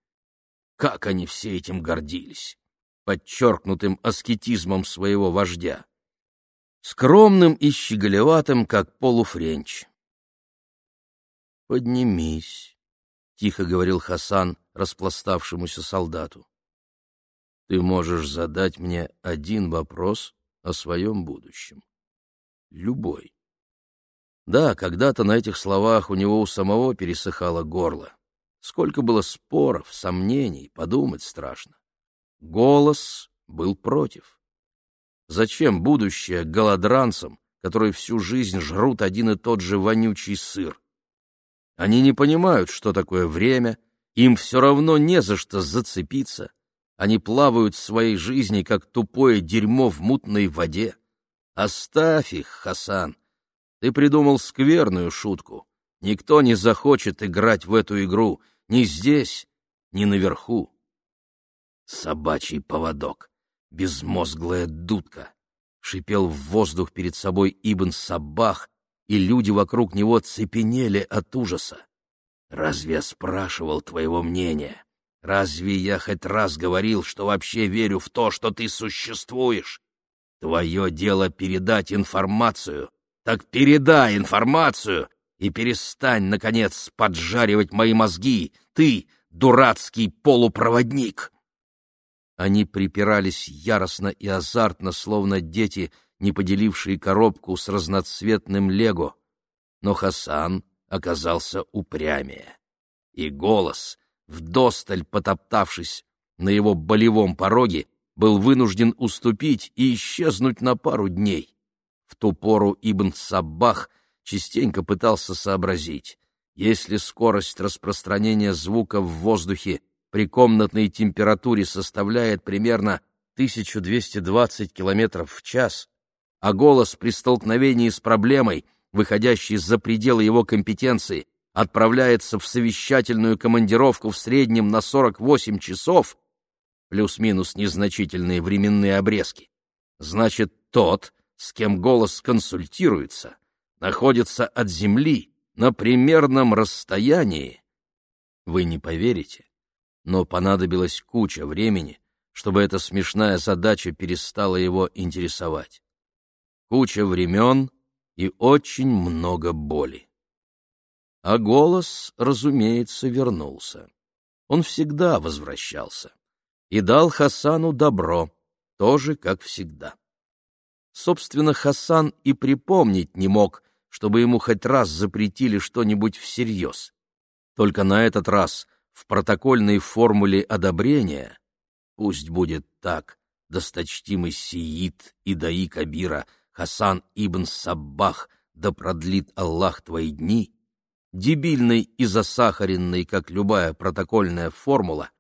Как они все этим гордились, подчеркнутым аскетизмом своего вождя. Скромным и щеголеватым, как полуфренч. «Поднимись», тихо говорил Хасан распластавшемуся солдату. Ты можешь задать мне один вопрос о своем будущем. Любой. Да, когда-то на этих словах у него у самого пересыхало горло. Сколько было споров, сомнений, подумать страшно. Голос был против. Зачем будущее голодранцам, которые всю жизнь жрут один и тот же вонючий сыр? Они не понимают, что такое время, им все равно не за что зацепиться. Они плавают в своей жизни, как тупое дерьмо в мутной воде. Оставь их, Хасан. Ты придумал скверную шутку. Никто не захочет играть в эту игру ни здесь, ни наверху. Собачий поводок, безмозглая дудка, шипел в воздух перед собой Ибн Сабах, и люди вокруг него цепенели от ужаса. «Разве я спрашивал твоего мнения? Разве я хоть раз говорил, что вообще верю в то, что ты существуешь? Твое дело передать информацию. Так передай информацию и перестань, наконец, поджаривать мои мозги, ты, дурацкий полупроводник!» Они припирались яростно и азартно, словно дети, не поделившие коробку с разноцветным лего, но Хасан оказался упрямее. И голос, вдосталь потоптавшись на его болевом пороге, был вынужден уступить и исчезнуть на пару дней. В ту пору Ибн Саббах частенько пытался сообразить, Если скорость распространения звука в воздухе при комнатной температуре составляет примерно 1220 км в час, а голос при столкновении с проблемой, выходящей за пределы его компетенции, отправляется в совещательную командировку в среднем на 48 часов, плюс-минус незначительные временные обрезки, значит, тот, с кем голос консультируется, находится от Земли на примерном расстоянии. Вы не поверите, но понадобилась куча времени, чтобы эта смешная задача перестала его интересовать. Куча времен и очень много боли. А голос, разумеется, вернулся. Он всегда возвращался. И дал Хасану добро, тоже как всегда. Собственно, Хасан и припомнить не мог, чтобы ему хоть раз запретили что-нибудь всерьез. Только на этот раз в протокольной формуле одобрения «Пусть будет так, досточтимый Сиит и Даи Кабира, Хасан ибн Саббах, да продлит Аллах твои дни», дебильной и засахаренной, как любая протокольная формула,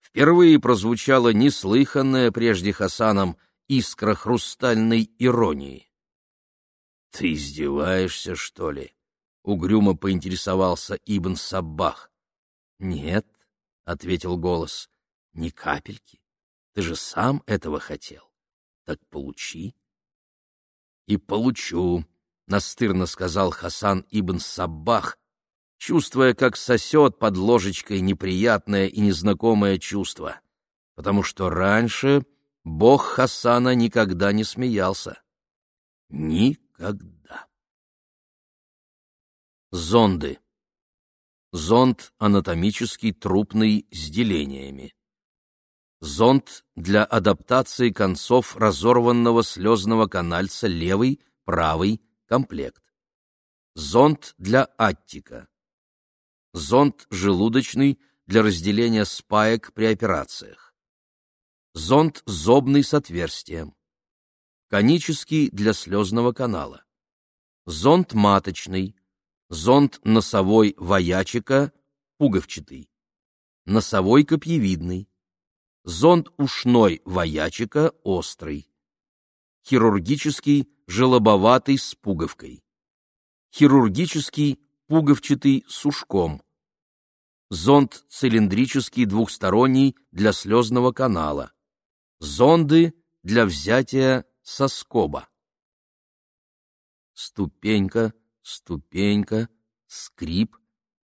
впервые прозвучала неслыханная прежде Хасаном искра хрустальной иронии. — Ты издеваешься, что ли? — угрюмо поинтересовался Ибн Саббах. — Нет, — ответил голос, — ни капельки. Ты же сам этого хотел. Так получи. — И получу, — настырно сказал Хасан Ибн Саббах, чувствуя, как сосет под ложечкой неприятное и незнакомое чувство, потому что раньше бог Хасана никогда не смеялся. Никогда. Зонды. Зонд анатомический трупный с делениями. Зонд для адаптации концов разорванного слезного канальца левый, правый, комплект. Зонд для аттика зонд желудочный для разделения спаек при операциях, зонд зобный с отверстием, конический для слезного канала, зонд маточный, зонд носовой воячика, пуговчатый, носовой копьевидный, зонд ушной воячика, острый, хирургический желобоватый с пуговкой, хирургический пуговчатый с ушком, зонд цилиндрический двухсторонний для слезного канала, зонды для взятия соскоба. Ступенька, ступенька, скрип,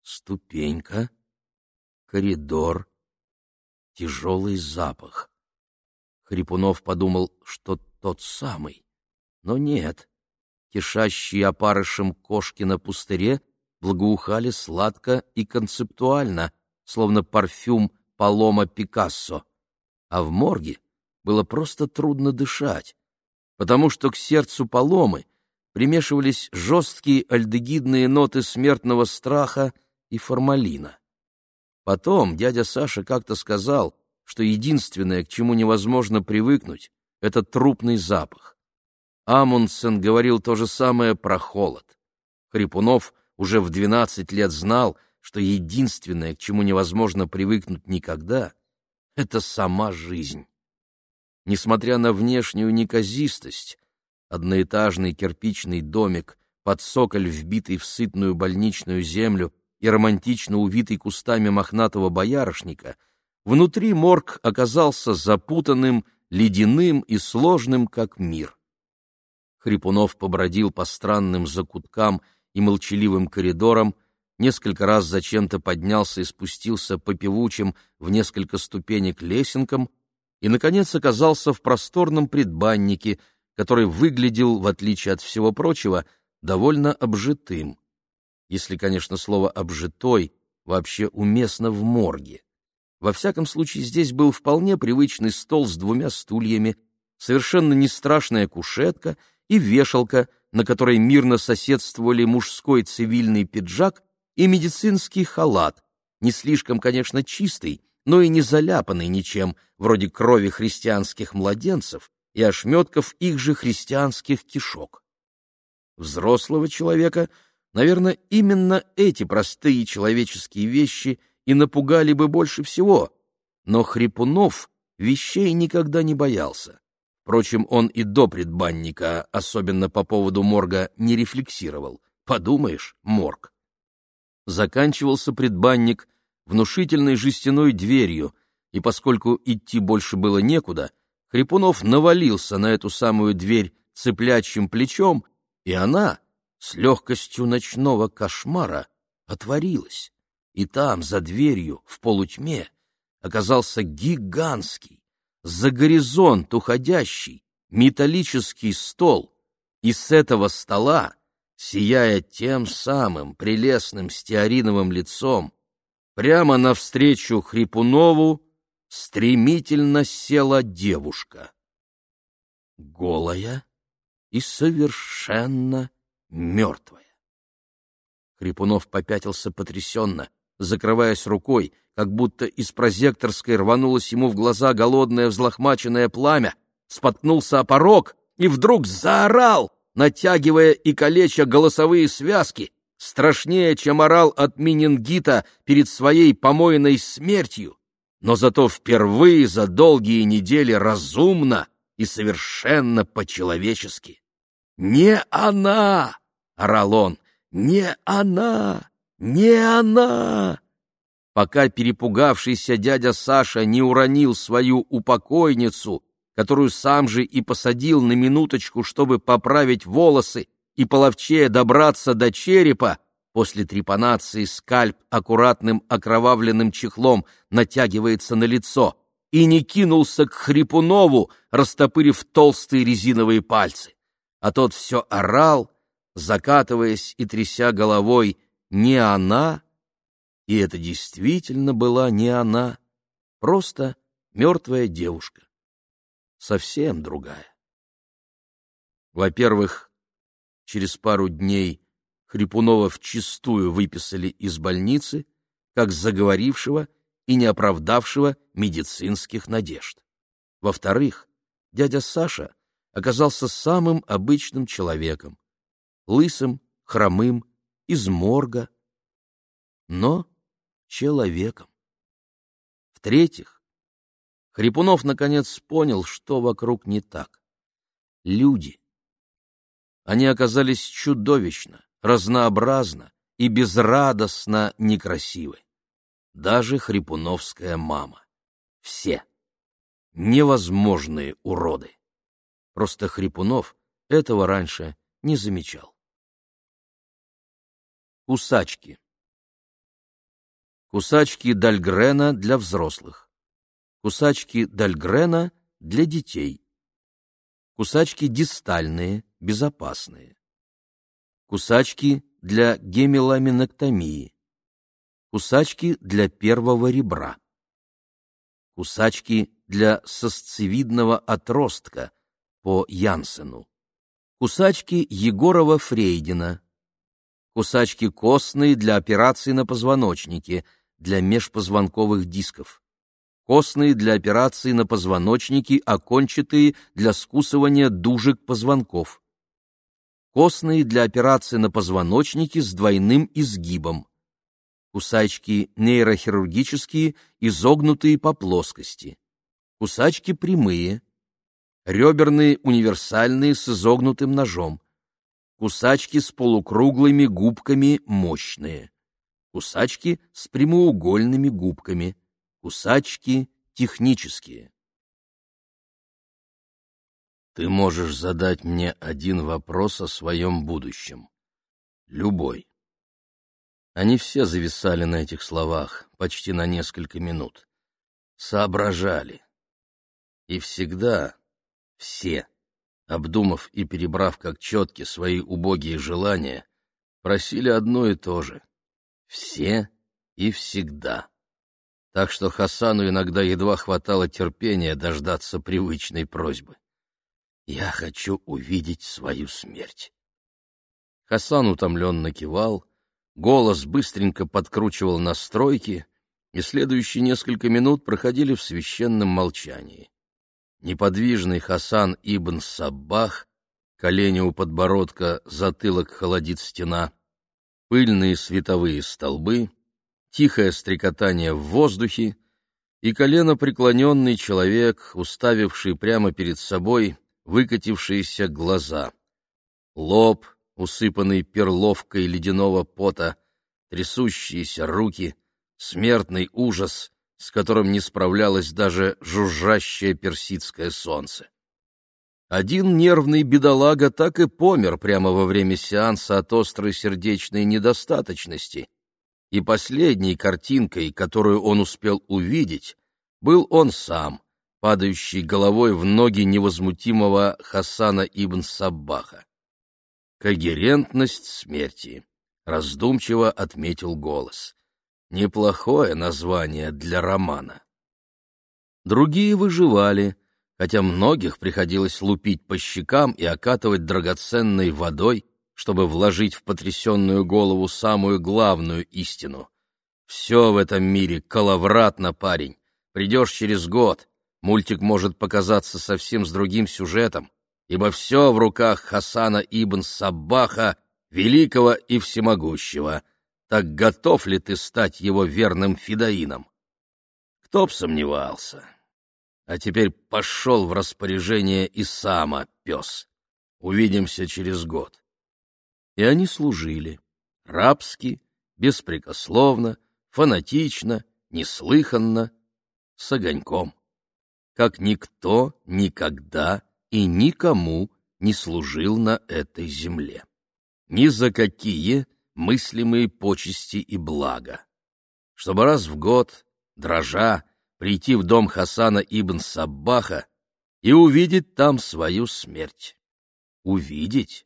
ступенька, коридор, тяжелый запах. Хрипунов подумал, что тот самый, но нет. Кишащие опарышем кошки на пустыре благоухали сладко и концептуально, словно парфюм Палома Пикассо. А в морге было просто трудно дышать, потому что к сердцу Паломы примешивались жесткие альдегидные ноты смертного страха и формалина. Потом дядя Саша как-то сказал, что единственное, к чему невозможно привыкнуть, — это трупный запах. Амундсен говорил то же самое про холод. Хрипунов уже в двенадцать лет знал, что единственное, к чему невозможно привыкнуть никогда, — это сама жизнь. Несмотря на внешнюю неказистость, одноэтажный кирпичный домик, под соколь вбитый в сытную больничную землю и романтично увитый кустами мохнатого боярышника, внутри морг оказался запутанным, ледяным и сложным, как мир. Хрипунов побродил по странным закуткам и молчаливым коридорам, несколько раз зачем-то поднялся и спустился по певучим в несколько ступенек лесенкам и, наконец, оказался в просторном предбаннике, который выглядел, в отличие от всего прочего, довольно обжитым. Если, конечно, слово «обжитой» вообще уместно в морге. Во всяком случае, здесь был вполне привычный стол с двумя стульями, совершенно не страшная кушетка и вешалка, на которой мирно соседствовали мужской цивильный пиджак и медицинский халат, не слишком, конечно, чистый, но и не заляпанный ничем, вроде крови христианских младенцев и ошметков их же христианских кишок. Взрослого человека наверное, именно эти простые человеческие вещи и напугали бы больше всего. Но Хрипунов вещей никогда не боялся. Впрочем, он и до предбанника, особенно по поводу морга, не рефлексировал. Подумаешь, морг. Заканчивался предбанник внушительной жестяной дверью, и поскольку идти больше было некуда, Хрипунов навалился на эту самую дверь цыплячьим плечом, и она, с легкостью ночного кошмара, отворилась. И там, за дверью, в полутьме, оказался гигантский, за горизонт уходящий, металлический стол, и с этого стола, сияя тем самым прелестным стеариновым лицом, прямо навстречу Хрипунову стремительно села девушка. Голая и совершенно мертвая. Хрипунов попятился потрясенно, закрываясь рукой, как будто из прозекторской рванулось ему в глаза голодное взлохмаченное пламя, споткнулся о порог и вдруг заорал, натягивая и калеча голосовые связки, страшнее, чем орал от менингита перед своей помойной смертью, но зато впервые за долгие недели разумно и совершенно по-человечески. «Не она!» — орал он. «Не она! Не она!» Пока перепугавшийся дядя Саша не уронил свою упокойницу, которую сам же и посадил на минуточку, чтобы поправить волосы и половчее добраться до черепа, После трепанации скальп аккуратным окровавленным чехлом натягивается на лицо и не кинулся к Хрипунову, растопырив толстые резиновые пальцы. А тот все орал, закатываясь и тряся головой, не она, и это действительно была не она, просто мертвая девушка, совсем другая. Во-первых, через пару дней Хрипунова вчистую выписали из больницы, как заговорившего и не оправдавшего медицинских надежд. Во-вторых, дядя Саша оказался самым обычным человеком, лысым, хромым, из морга, но человеком. В-третьих, Хрипунов наконец понял, что вокруг не так. Люди. Они оказались чудовищно, разнообразно и безрадостно некрасивы. Даже хрипуновская мама. Все. Невозможные уроды. Просто Хрипунов этого раньше не замечал. Кусачки. Кусачки Дальгрена для взрослых. Кусачки Дальгрена для детей. Кусачки дистальные, безопасные. Кусачки для гемеламиноктомии, кусачки для первого ребра, кусачки для сосцевидного отростка по Янсену, кусачки Егорова-Фрейдина, кусачки костные для операций на позвоночнике, для межпозвонковых дисков, костные для операций на позвоночнике, окончатые для скусывания дужек позвонков, костные для операции на позвоночнике с двойным изгибом, кусачки нейрохирургические, изогнутые по плоскости, кусачки прямые, реберные универсальные с изогнутым ножом, кусачки с полукруглыми губками мощные, кусачки с прямоугольными губками, кусачки технические. Ты можешь задать мне один вопрос о своем будущем. Любой. Они все зависали на этих словах, почти на несколько минут. Соображали. И всегда, все, обдумав и перебрав как четки свои убогие желания, просили одно и то же. Все и всегда. Так что Хасану иногда едва хватало терпения дождаться привычной просьбы. Я хочу увидеть свою смерть. Хасан утомленно кивал, голос быстренько подкручивал настройки, и следующие несколько минут проходили в священном молчании. Неподвижный Хасан ибн Саббах, колени у подбородка, затылок холодит стена, пыльные световые столбы, тихое стрекотание в воздухе и колено преклоненный человек, уставивший прямо перед собой выкатившиеся глаза. Лоб, усыпанный перловкой ледяного пота, трясущиеся руки, смертный ужас, с которым не справлялось даже жужжащее персидское солнце. Один нервный бедолага так и помер прямо во время сеанса от острой сердечной недостаточности, и последней картинкой, которую он успел увидеть, был он сам, падающий головой в ноги невозмутимого Хасана ибн Саббаха. Когерентность смерти, раздумчиво отметил голос. Неплохое название для романа. Другие выживали, хотя многих приходилось лупить по щекам и окатывать драгоценной водой, чтобы вложить в потрясенную голову самую главную истину. Все в этом мире коловратно, парень. Придешь через год, мультик может показаться совсем с другим сюжетом, ибо все в руках Хасана ибн Саббаха, великого и всемогущего. Так готов ли ты стать его верным фидаином? Кто б сомневался. А теперь пошел в распоряжение и сама, пес. Увидимся через год. И они служили. Рабски, беспрекословно, фанатично, неслыханно, с огоньком. Как никто никогда и никому не служил на этой земле. Ни за какие мыслимые почести и блага. Чтобы раз в год, дрожа, прийти в дом Хасана ибн Саббаха и увидеть там свою смерть. Увидеть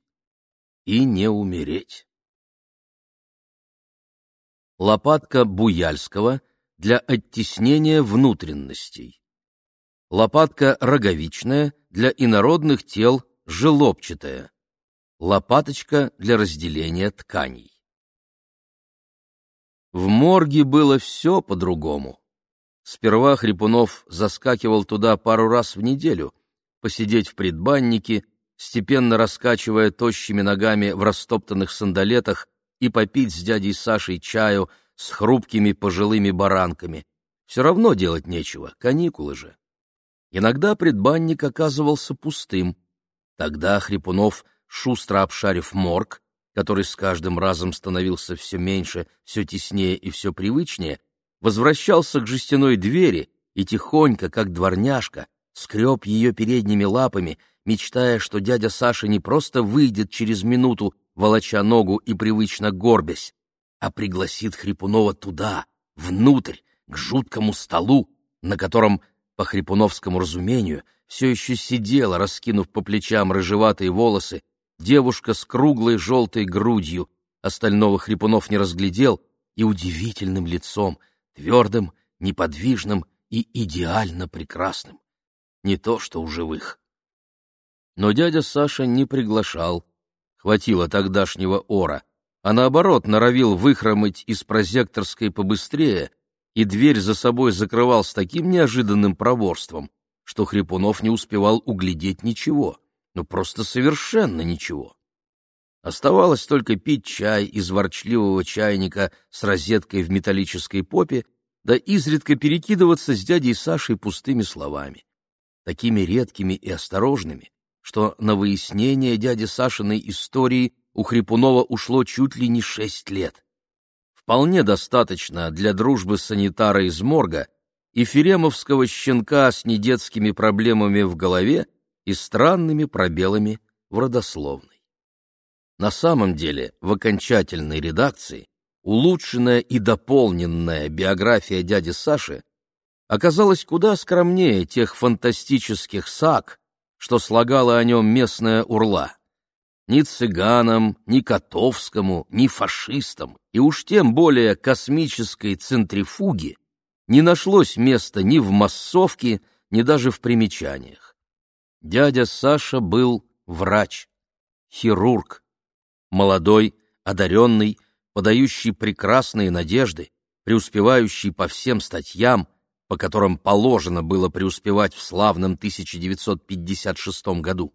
и не умереть. Лопатка Буяльского для оттеснения внутренностей. Лопатка роговичная для инородных тел желобчатая. Лопаточка для разделения тканей. В морге было все по-другому. Сперва Хрипунов заскакивал туда пару раз в неделю, посидеть в предбаннике, степенно раскачивая тощими ногами в растоптанных сандалетах и попить с дядей Сашей чаю с хрупкими пожилыми баранками. Все равно делать нечего, каникулы же. Иногда предбанник оказывался пустым. Тогда Хрипунов, шустро обшарив морг, который с каждым разом становился все меньше, все теснее и все привычнее, возвращался к жестяной двери и тихонько, как дворняжка, скреб ее передними лапами, мечтая, что дядя Саша не просто выйдет через минуту, волоча ногу и привычно горбясь, а пригласит Хрипунова туда, внутрь, к жуткому столу, на котором, по хрипуновскому разумению, все еще сидела, раскинув по плечам рыжеватые волосы, девушка с круглой желтой грудью, остального Хрипунов не разглядел, и удивительным лицом — твердым, неподвижным и идеально прекрасным. Не то что у живых. Но дядя Саша не приглашал. Хватило тогдашнего ора, а наоборот норовил выхромыть из прозекторской побыстрее и дверь за собой закрывал с таким неожиданным проворством, что Хрипунов не успевал углядеть ничего, ну просто совершенно ничего. Оставалось только пить чай из ворчливого чайника с розеткой в металлической попе, да изредка перекидываться с дядей Сашей пустыми словами, такими редкими и осторожными, что на выяснение дяди Сашиной истории у Хрипунова ушло чуть ли не шесть лет. Вполне достаточно для дружбы санитара из морга и феремовского щенка с недетскими проблемами в голове и странными пробелами в родословной. На самом деле, в окончательной редакции улучшенная и дополненная биография дяди Саши оказалась куда скромнее тех фантастических саг, что слагала о нем местная урла. Ни цыганам, ни Котовскому, ни фашистам, и уж тем более космической центрифуге не нашлось места ни в массовке, ни даже в примечаниях. Дядя Саша был врач, хирург, молодой, одаренный, подающий прекрасные надежды, преуспевающий по всем статьям, по которым положено было преуспевать в славном 1956 году.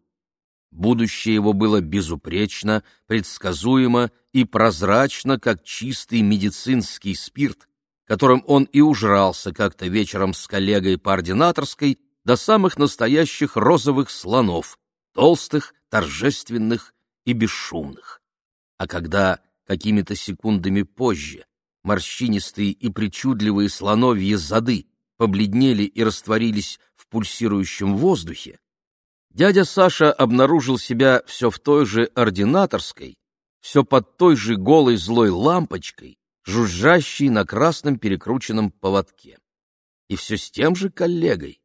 Будущее его было безупречно, предсказуемо и прозрачно, как чистый медицинский спирт, которым он и ужрался как-то вечером с коллегой по ординаторской до самых настоящих розовых слонов, толстых, торжественных и бесшумных. А когда какими-то секундами позже морщинистые и причудливые слоновьи зады побледнели и растворились в пульсирующем воздухе, дядя Саша обнаружил себя все в той же ординаторской, все под той же голой злой лампочкой, жужжащей на красном перекрученном поводке. И все с тем же коллегой.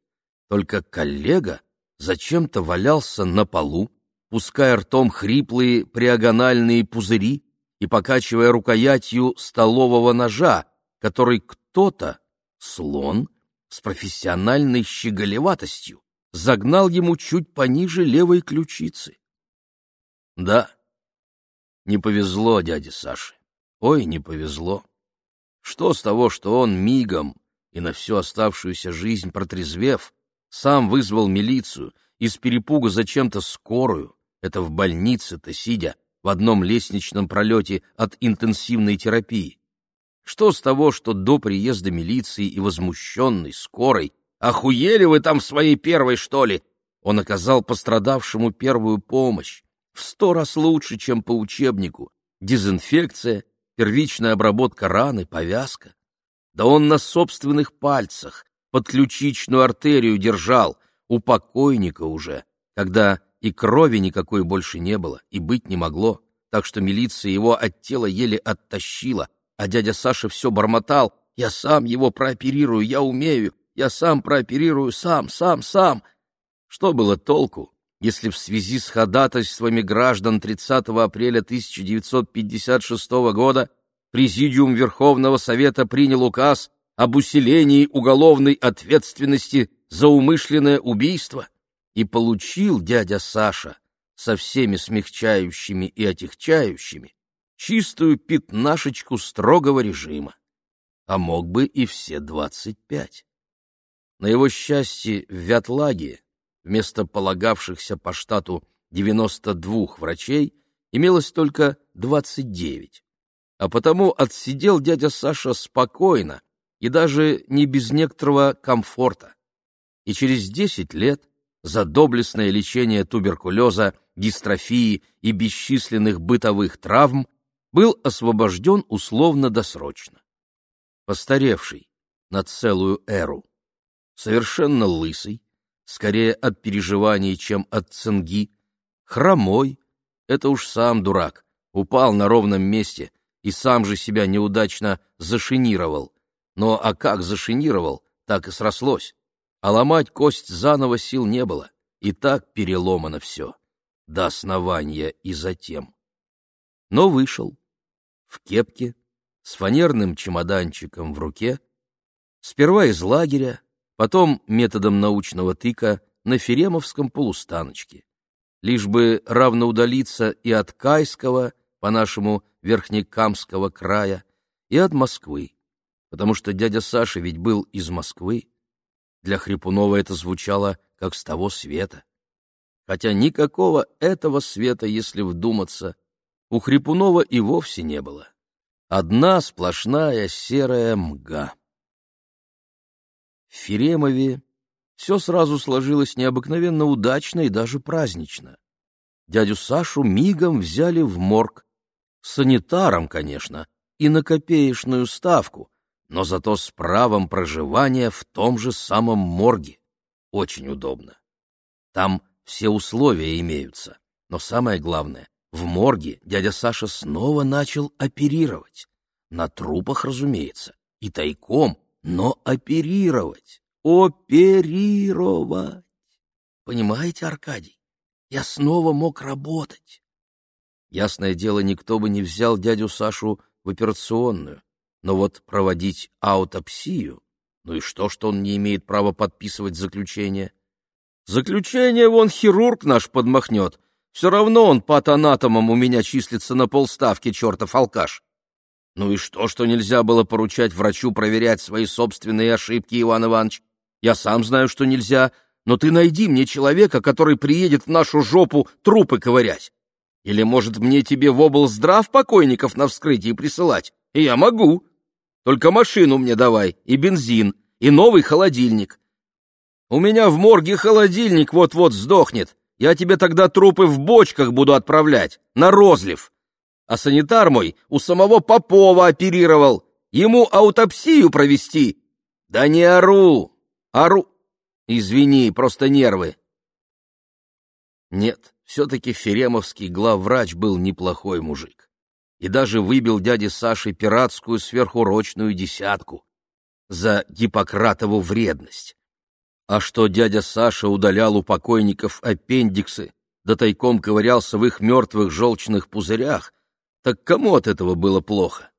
Только коллега зачем-то валялся на полу, пуская ртом хриплые приагональные пузыри и покачивая рукоятью столового ножа, который кто-то, слон, с профессиональной щеголеватостью, загнал ему чуть пониже левой ключицы. Да, не повезло дяде Саше. Ой, не повезло. Что с того, что он мигом и на всю оставшуюся жизнь протрезвев, сам вызвал милицию и с перепуга зачем-то скорую, это в больнице-то сидя, в одном лестничном пролете от интенсивной терапии. Что с того, что до приезда милиции и возмущенной скорой «Охуели вы там своей первой, что ли?» Он оказал пострадавшему первую помощь, в сто раз лучше, чем по учебнику. Дезинфекция, первичная обработка раны, повязка. Да он на собственных пальцах подключичную артерию держал, у покойника уже, когда и крови никакой больше не было, и быть не могло, так что милиция его от тела еле оттащила, а дядя Саша все бормотал «Я сам его прооперирую, я умею, я сам прооперирую, сам, сам, сам». Что было толку, если в связи с ходатайствами граждан 30 апреля 1956 года Президиум Верховного Совета принял указ об усилении уголовной ответственности за умышленное убийство, и получил дядя Саша со всеми смягчающими и отягчающими чистую пятнашечку строгого режима, а мог бы и все двадцать пять. На его счастье в Вятлаге вместо полагавшихся по штату 92 врачей имелось только 29. А потому отсидел дядя Саша спокойно и даже не без некоторого комфорта. И через 10 лет за доблестное лечение туберкулеза, дистрофии и бесчисленных бытовых травм был освобожден условно-досрочно. Постаревший на целую эру, совершенно лысый, скорее от переживаний, чем от цинги, хромой, это уж сам дурак, упал на ровном месте и сам же себя неудачно зашинировал. Но а как зашинировал, так и срослось. А ломать кость заново сил не было, и так переломано все, до основания и затем. Но вышел, в кепке, с фанерным чемоданчиком в руке, сперва из лагеря, потом методом научного тыка на Феремовском полустаночке, лишь бы равно удалиться и от Кайского, по-нашему Верхнекамского края, и от Москвы, потому что дядя Саша ведь был из Москвы. Для Хрипунова это звучало как с того света. Хотя никакого этого света, если вдуматься, у Хрипунова и вовсе не было. Одна сплошная серая мга. В Феремове все сразу сложилось необыкновенно удачно и даже празднично. Дядю Сашу мигом взяли в морг. Санитаром, конечно, и на копеечную ставку, но зато с правом проживания в том же самом морге. Очень удобно. Там все условия имеются, но самое главное, в морге дядя Саша снова начал оперировать. На трупах, разумеется, и тайком, но оперировать, оперировать. Понимаете, Аркадий, я снова мог работать. Ясное дело, никто бы не взял дядю Сашу в операционную, но вот проводить аутопсию, ну и что, что он не имеет права подписывать заключение? Заключение вон хирург наш подмахнет. Все равно он патанатомом у меня числится на полставки, чертов алкаш. Ну и что, что нельзя было поручать врачу проверять свои собственные ошибки, Иван Иванович? Я сам знаю, что нельзя, но ты найди мне человека, который приедет в нашу жопу трупы ковырять. Или, может, мне тебе в облздрав покойников на вскрытие присылать? И я могу. Только машину мне давай, и бензин, и новый холодильник. У меня в морге холодильник вот-вот сдохнет. Я тебе тогда трупы в бочках буду отправлять, на розлив. А санитар мой у самого Попова оперировал. Ему аутопсию провести. Да не ору, ору. Извини, просто нервы. Нет, все-таки Феремовский главврач был неплохой мужик. И даже выбил дяде Саше пиратскую сверхурочную десятку за Гиппократову вредность. А что дядя Саша удалял у покойников аппендиксы, да тайком ковырялся в их мертвых желчных пузырях, так кому от этого было плохо?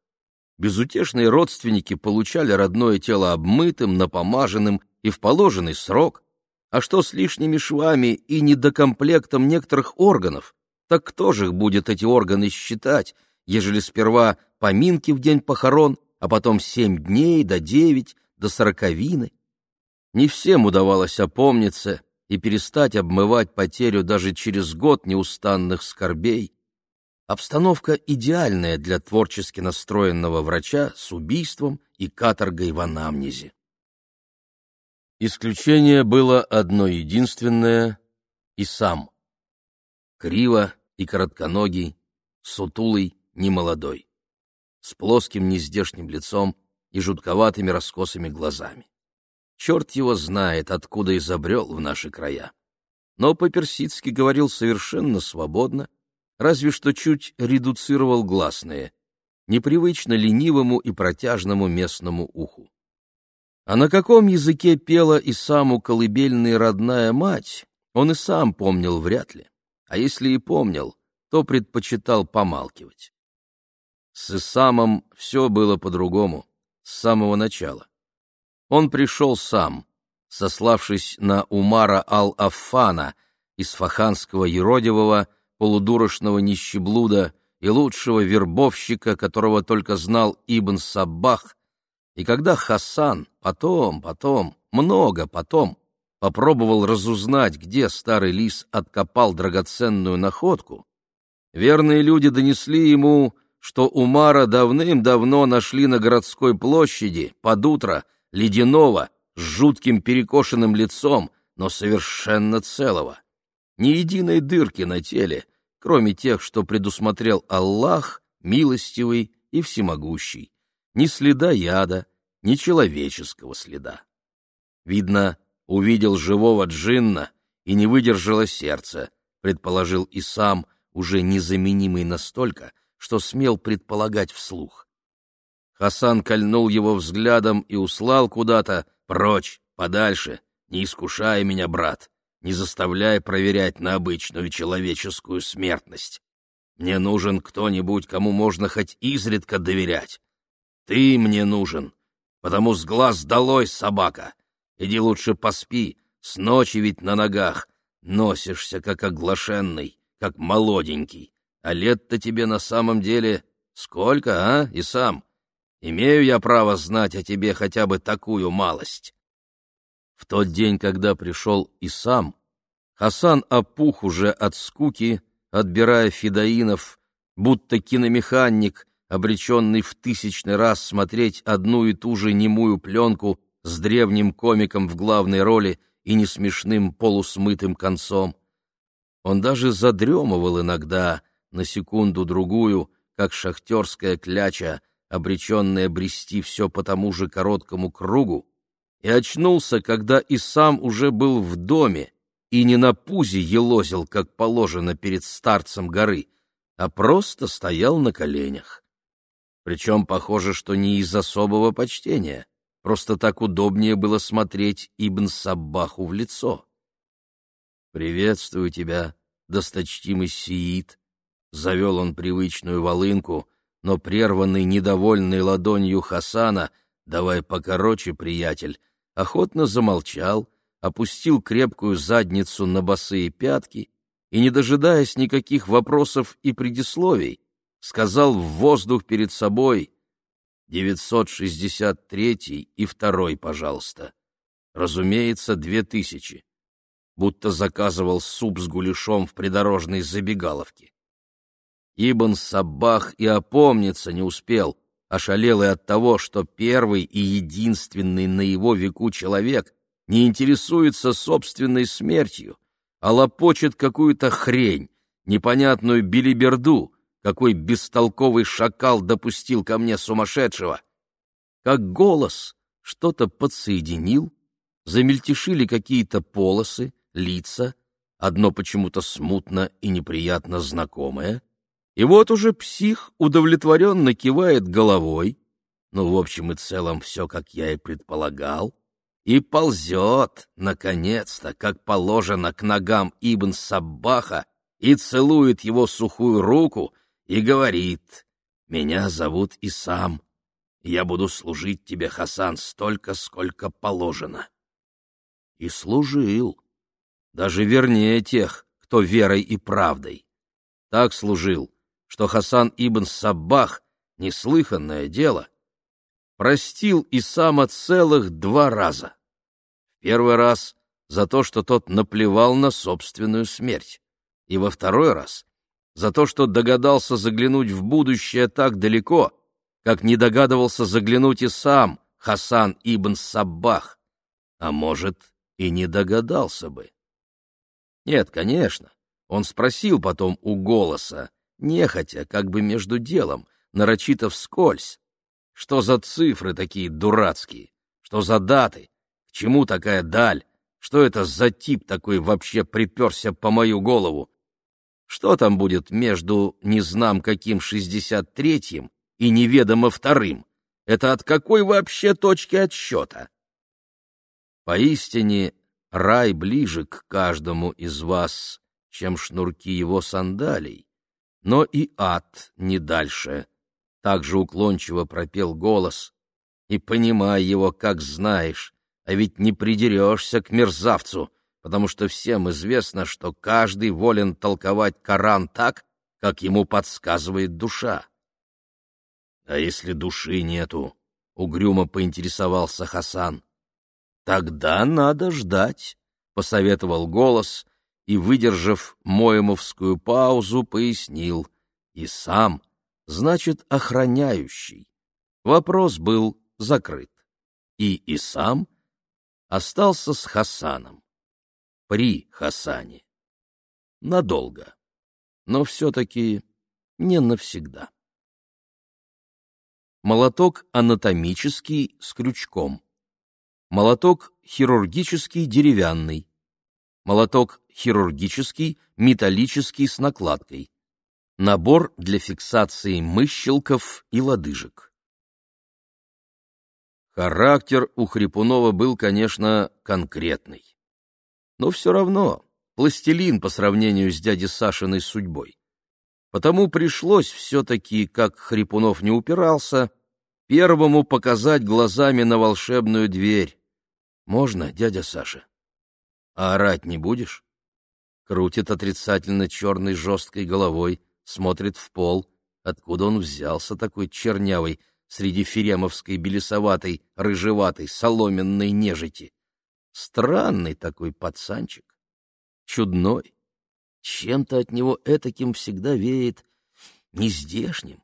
Безутешные родственники получали родное тело обмытым, напомаженным и в положенный срок, а что с лишними швами и недокомплектом некоторых органов, так кто же их будет эти органы считать, ежели сперва поминки в день похорон, а потом семь дней до девять, до сороковины? Не всем удавалось опомниться и перестать обмывать потерю даже через год неустанных скорбей. Обстановка идеальная для творчески настроенного врача с убийством и каторгой в анамнезе. Исключение было одно единственное — и сам. Криво и коротконогий, сутулый, немолодой, с плоским нездешним лицом и жутковатыми раскосыми глазами. Черт его знает, откуда изобрел в наши края. Но по-персидски говорил совершенно свободно, разве что чуть редуцировал гласные, непривычно ленивому и протяжному местному уху. А на каком языке пела и саму колыбельная родная мать, он и сам помнил вряд ли, а если и помнил, то предпочитал помалкивать. С Исамом все было по-другому, с самого начала. Он пришел сам, сославшись на Умара ал-Аффана, из фаханского еродивого, полудурочного нищеблуда и лучшего вербовщика, которого только знал Ибн Саббах, и когда Хасан потом, потом, много потом попробовал разузнать, где старый лис откопал драгоценную находку, верные люди донесли ему, что Умара давным-давно нашли на городской площади под утро ледяного, с жутким перекошенным лицом, но совершенно целого. Ни единой дырки на теле, кроме тех, что предусмотрел Аллах, милостивый и всемогущий. Ни следа яда, ни человеческого следа. Видно, увидел живого джинна и не выдержало сердце, предположил и сам, уже незаменимый настолько, что смел предполагать вслух. Хасан кольнул его взглядом и услал куда-то, прочь, подальше, не искушай меня, брат, не заставляй проверять на обычную человеческую смертность. Мне нужен кто-нибудь, кому можно хоть изредка доверять. Ты мне нужен, потому с глаз долой, собака. Иди лучше поспи, с ночи ведь на ногах, носишься, как оглашенный, как молоденький. А лет-то тебе на самом деле сколько, а, и сам? Имею я право знать о тебе хотя бы такую малость. В тот день, когда пришел и сам, Хасан опух уже от скуки, отбирая фидаинов, будто киномеханик, обреченный в тысячный раз смотреть одну и ту же немую пленку с древним комиком в главной роли и несмешным полусмытым концом. Он даже задремывал иногда, на секунду-другую, как шахтерская кляча, обреченный обрести все по тому же короткому кругу, и очнулся, когда и сам уже был в доме, и не на пузе елозил, как положено перед старцем горы, а просто стоял на коленях. Причем похоже, что не из особого почтения, просто так удобнее было смотреть Ибн Саббаху в лицо. «Приветствую тебя, досточтимый сиит», — завел он привычную волынку, но прерванный недовольной ладонью Хасана «давай покороче, приятель», охотно замолчал, опустил крепкую задницу на босые пятки и, не дожидаясь никаких вопросов и предисловий, сказал в воздух перед собой «963 и второй, пожалуйста». Разумеется, две тысячи. будто заказывал суп с гуляшом в придорожной забегаловке. Ибн Саббах и опомниться не успел, ошалелый от того, что первый и единственный на его веку человек не интересуется собственной смертью, а лопочет какую-то хрень, непонятную билиберду, какой бестолковый шакал допустил ко мне сумасшедшего. Как голос что-то подсоединил, замельтешили какие-то полосы, лица, одно почему-то смутно и неприятно знакомое — и вот уже псих удовлетворенно кивает головой, ну, в общем и целом, все, как я и предполагал, и ползет, наконец-то, как положено к ногам Ибн Саббаха, и целует его сухую руку и говорит, «Меня зовут Исам, я буду служить тебе, Хасан, столько, сколько положено». И служил, даже вернее тех, кто верой и правдой. Так служил, что Хасан ибн Саббах, неслыханное дело, простил Исама целых два раза. Первый раз за то, что тот наплевал на собственную смерть, и во второй раз за то, что догадался заглянуть в будущее так далеко, как не догадывался заглянуть и сам Хасан ибн Саббах, а может, и не догадался бы. Нет, конечно, он спросил потом у голоса, нехотя, как бы между делом, нарочито вскользь. Что за цифры такие дурацкие? Что за даты? К чему такая даль? Что это за тип такой вообще приперся по мою голову? Что там будет между не знам каким шестьдесят третьим и неведомо вторым? Это от какой вообще точки отсчета? Поистине, рай ближе к каждому из вас, чем шнурки его сандалий но и ад не дальше. Так же уклончиво пропел голос. И понимай его, как знаешь, а ведь не придерешься к мерзавцу, потому что всем известно, что каждый волен толковать Коран так, как ему подсказывает душа. — А если души нету? — угрюмо поинтересовался Хасан. — Тогда надо ждать, — посоветовал голос, и, выдержав моемовскую паузу, пояснил. И сам, значит, охраняющий. Вопрос был закрыт. И и сам остался с Хасаном. При Хасане. Надолго. Но все-таки не навсегда. Молоток анатомический с крючком. Молоток хирургический деревянный. Молоток хирургический, металлический с накладкой. Набор для фиксации мыщелков и лодыжек. Характер у Хрипунова был, конечно, конкретный. Но все равно пластилин по сравнению с дядей Сашиной судьбой. Потому пришлось все-таки, как Хрипунов не упирался, первому показать глазами на волшебную дверь. «Можно, дядя Саша?» «А орать не будешь?» Крутит отрицательно черной жесткой головой, смотрит в пол. Откуда он взялся такой чернявый среди феремовской белесоватой, рыжеватой, соломенной нежити? Странный такой пацанчик, чудной. Чем-то от него этаким всегда веет нездешним.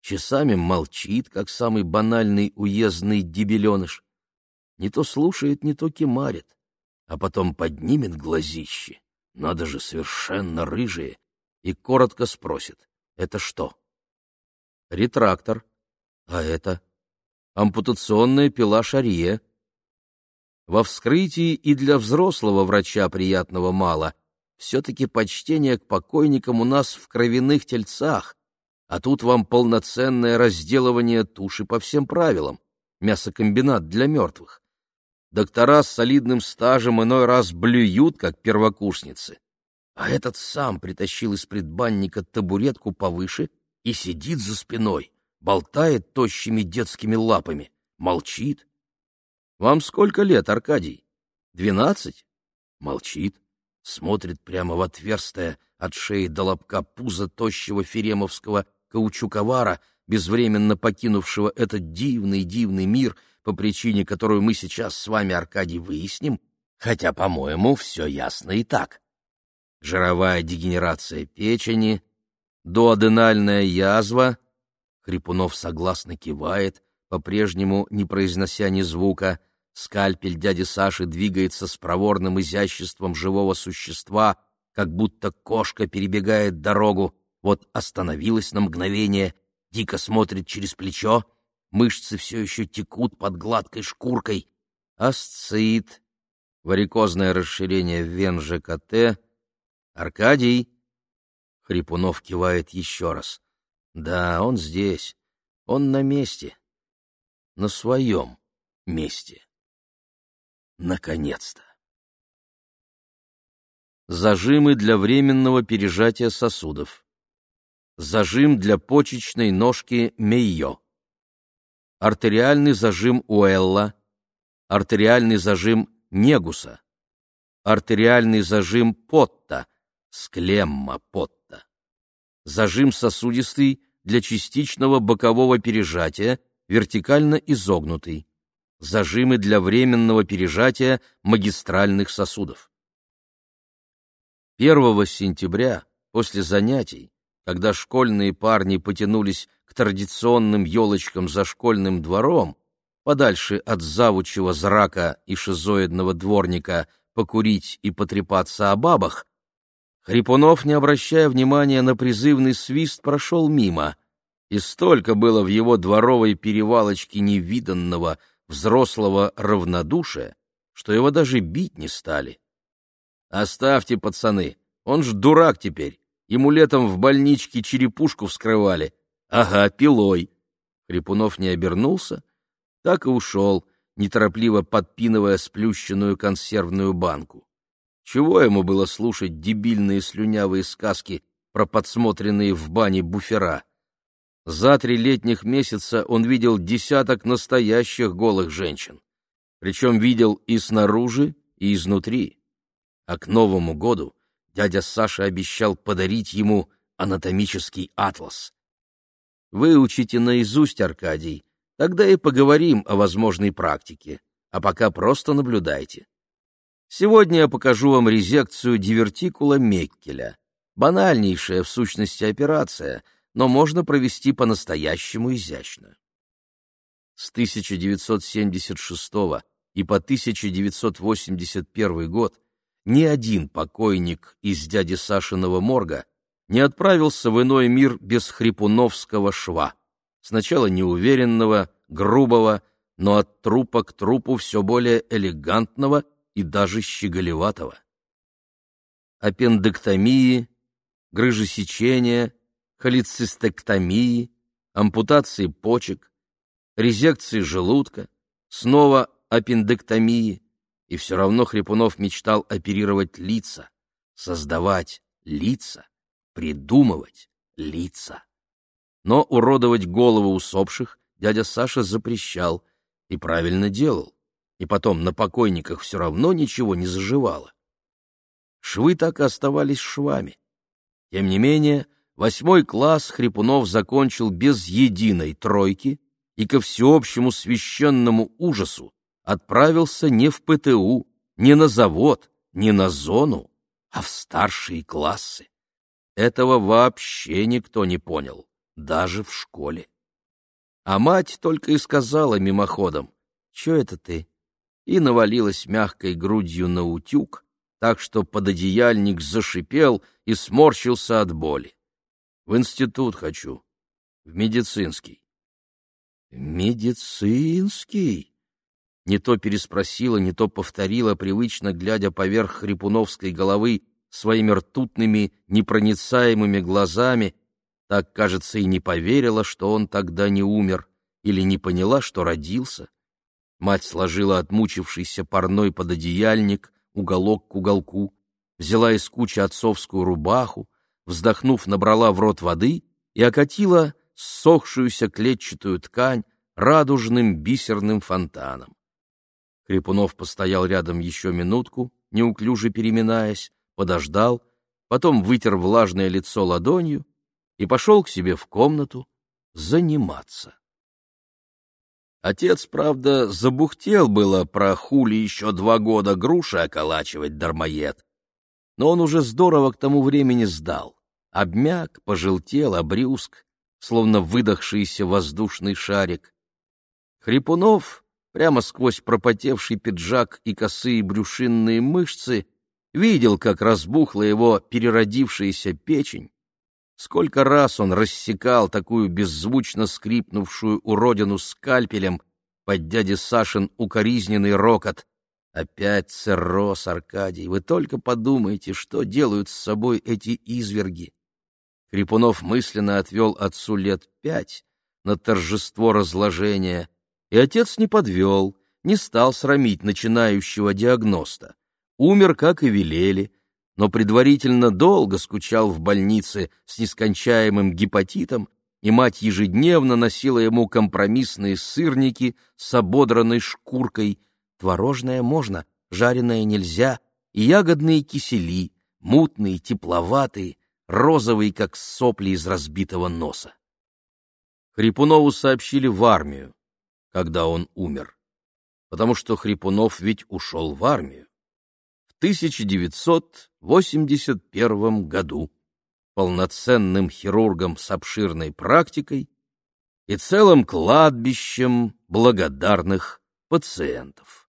Часами молчит, как самый банальный уездный дебеленыш. Не то слушает, не то кемарит, а потом поднимет глазище надо же, совершенно рыжие, и коротко спросит, это что? Ретрактор. А это? Ампутационная пила Шарье. Во вскрытии и для взрослого врача приятного мало. Все-таки почтение к покойникам у нас в кровяных тельцах, а тут вам полноценное разделывание туши по всем правилам, мясокомбинат для мертвых. Доктора с солидным стажем иной раз блюют, как первокурсницы. А этот сам притащил из предбанника табуретку повыше и сидит за спиной, болтает тощими детскими лапами, молчит. «Вам сколько лет, Аркадий? Двенадцать?» Молчит, смотрит прямо в отверстие от шеи до лобка пуза тощего феремовского каучуковара, безвременно покинувшего этот дивный-дивный мир — по причине, которую мы сейчас с вами, Аркадий, выясним, хотя, по-моему, все ясно и так. Жировая дегенерация печени, доаденальная язва, Хрипунов согласно кивает, по-прежнему не произнося ни звука, скальпель дяди Саши двигается с проворным изяществом живого существа, как будто кошка перебегает дорогу, вот остановилась на мгновение, дико смотрит через плечо, мышцы все еще текут под гладкой шкуркой. Асцит, варикозное расширение вен ЖКТ. Аркадий. Хрипунов кивает еще раз. Да, он здесь. Он на месте. На своем месте. Наконец-то. Зажимы для временного пережатия сосудов. Зажим для почечной ножки Мейо. Артериальный зажим Уэлла. Артериальный зажим Негуса. Артериальный зажим Потта. Склемма Потта. Зажим сосудистый для частичного бокового пережатия, вертикально изогнутый. Зажимы для временного пережатия магистральных сосудов. 1 сентября, после занятий, когда школьные парни потянулись традиционным елочкам за школьным двором, подальше от завучего зрака и шизоидного дворника покурить и потрепаться о бабах, Хрипунов, не обращая внимания на призывный свист, прошел мимо, и столько было в его дворовой перевалочке невиданного взрослого равнодушия, что его даже бить не стали. «Оставьте, пацаны, он ж дурак теперь, ему летом в больничке черепушку вскрывали. Ага, пилой». Хрипунов не обернулся, так и ушел, неторопливо подпинывая сплющенную консервную банку. Чего ему было слушать дебильные слюнявые сказки про подсмотренные в бане буфера? За три летних месяца он видел десяток настоящих голых женщин. Причем видел и снаружи, и изнутри. А к Новому году дядя Саша обещал подарить ему анатомический атлас. Выучите наизусть, Аркадий, тогда и поговорим о возможной практике, а пока просто наблюдайте. Сегодня я покажу вам резекцию дивертикула Меккеля. Банальнейшая в сущности операция, но можно провести по-настоящему изящно. С 1976 и по 1981 год ни один покойник из дяди Сашиного морга не отправился в иной мир без хрипуновского шва, сначала неуверенного, грубого, но от трупа к трупу все более элегантного и даже щеголеватого. Аппендэктомии, грыжесечения, холецистектомии, ампутации почек, резекции желудка, снова аппендэктомии, и все равно Хрипунов мечтал оперировать лица, создавать лица, придумывать лица. Но уродовать головы усопших дядя Саша запрещал и правильно делал и потом на покойниках все равно ничего не заживало. Швы так и оставались швами. Тем не менее, восьмой класс Хрипунов закончил без единой тройки и ко всеобщему священному ужасу отправился не в ПТУ, не на завод, не на зону, а в старшие классы. Этого вообще никто не понял, даже в школе. А мать только и сказала мимоходом, «Чё это ты? и навалилась мягкой грудью на утюг, так что пододеяльник зашипел и сморщился от боли. В институт хочу, в медицинский. Медицинский? Не то переспросила, не то повторила, привычно глядя поверх хрипуновской головы своими ртутными, непроницаемыми глазами, так, кажется, и не поверила, что он тогда не умер, или не поняла, что родился. Мать сложила отмучившийся парной пододеяльник, уголок к уголку, взяла из кучи отцовскую рубаху, вздохнув, набрала в рот воды и окатила ссохшуюся клетчатую ткань радужным бисерным фонтаном. Крепунов постоял рядом еще минутку, неуклюже переминаясь, подождал, потом вытер влажное лицо ладонью и пошел к себе в комнату заниматься. Отец, правда, забухтел было про хули еще два года груши околачивать дармоед, но он уже здорово к тому времени сдал. Обмяк, пожелтел, обрюзг, словно выдохшийся воздушный шарик. Хрипунов, прямо сквозь пропотевший пиджак и косые брюшинные мышцы, видел, как разбухла его переродившаяся печень, сколько раз он рассекал такую беззвучно скрипнувшую уродину скальпелем под дяде Сашин укоризненный рокот. Опять цирроз, Аркадий, вы только подумайте, что делают с собой эти изверги. Крипунов мысленно отвел отцу лет пять на торжество разложения, и отец не подвел, не стал срамить начинающего диагноста. Умер, как и велели, но предварительно долго скучал в больнице с нескончаемым гепатитом, и мать ежедневно носила ему компромиссные сырники с ободранной шкуркой, творожное можно, жареное нельзя, и ягодные кисели, мутные, тепловатые, розовый, как сопли из разбитого носа. Хрипунову сообщили в армию, когда он умер, потому что Хрипунов ведь ушел в армию. В 1981 году полноценным хирургом с обширной практикой и целым кладбищем благодарных пациентов.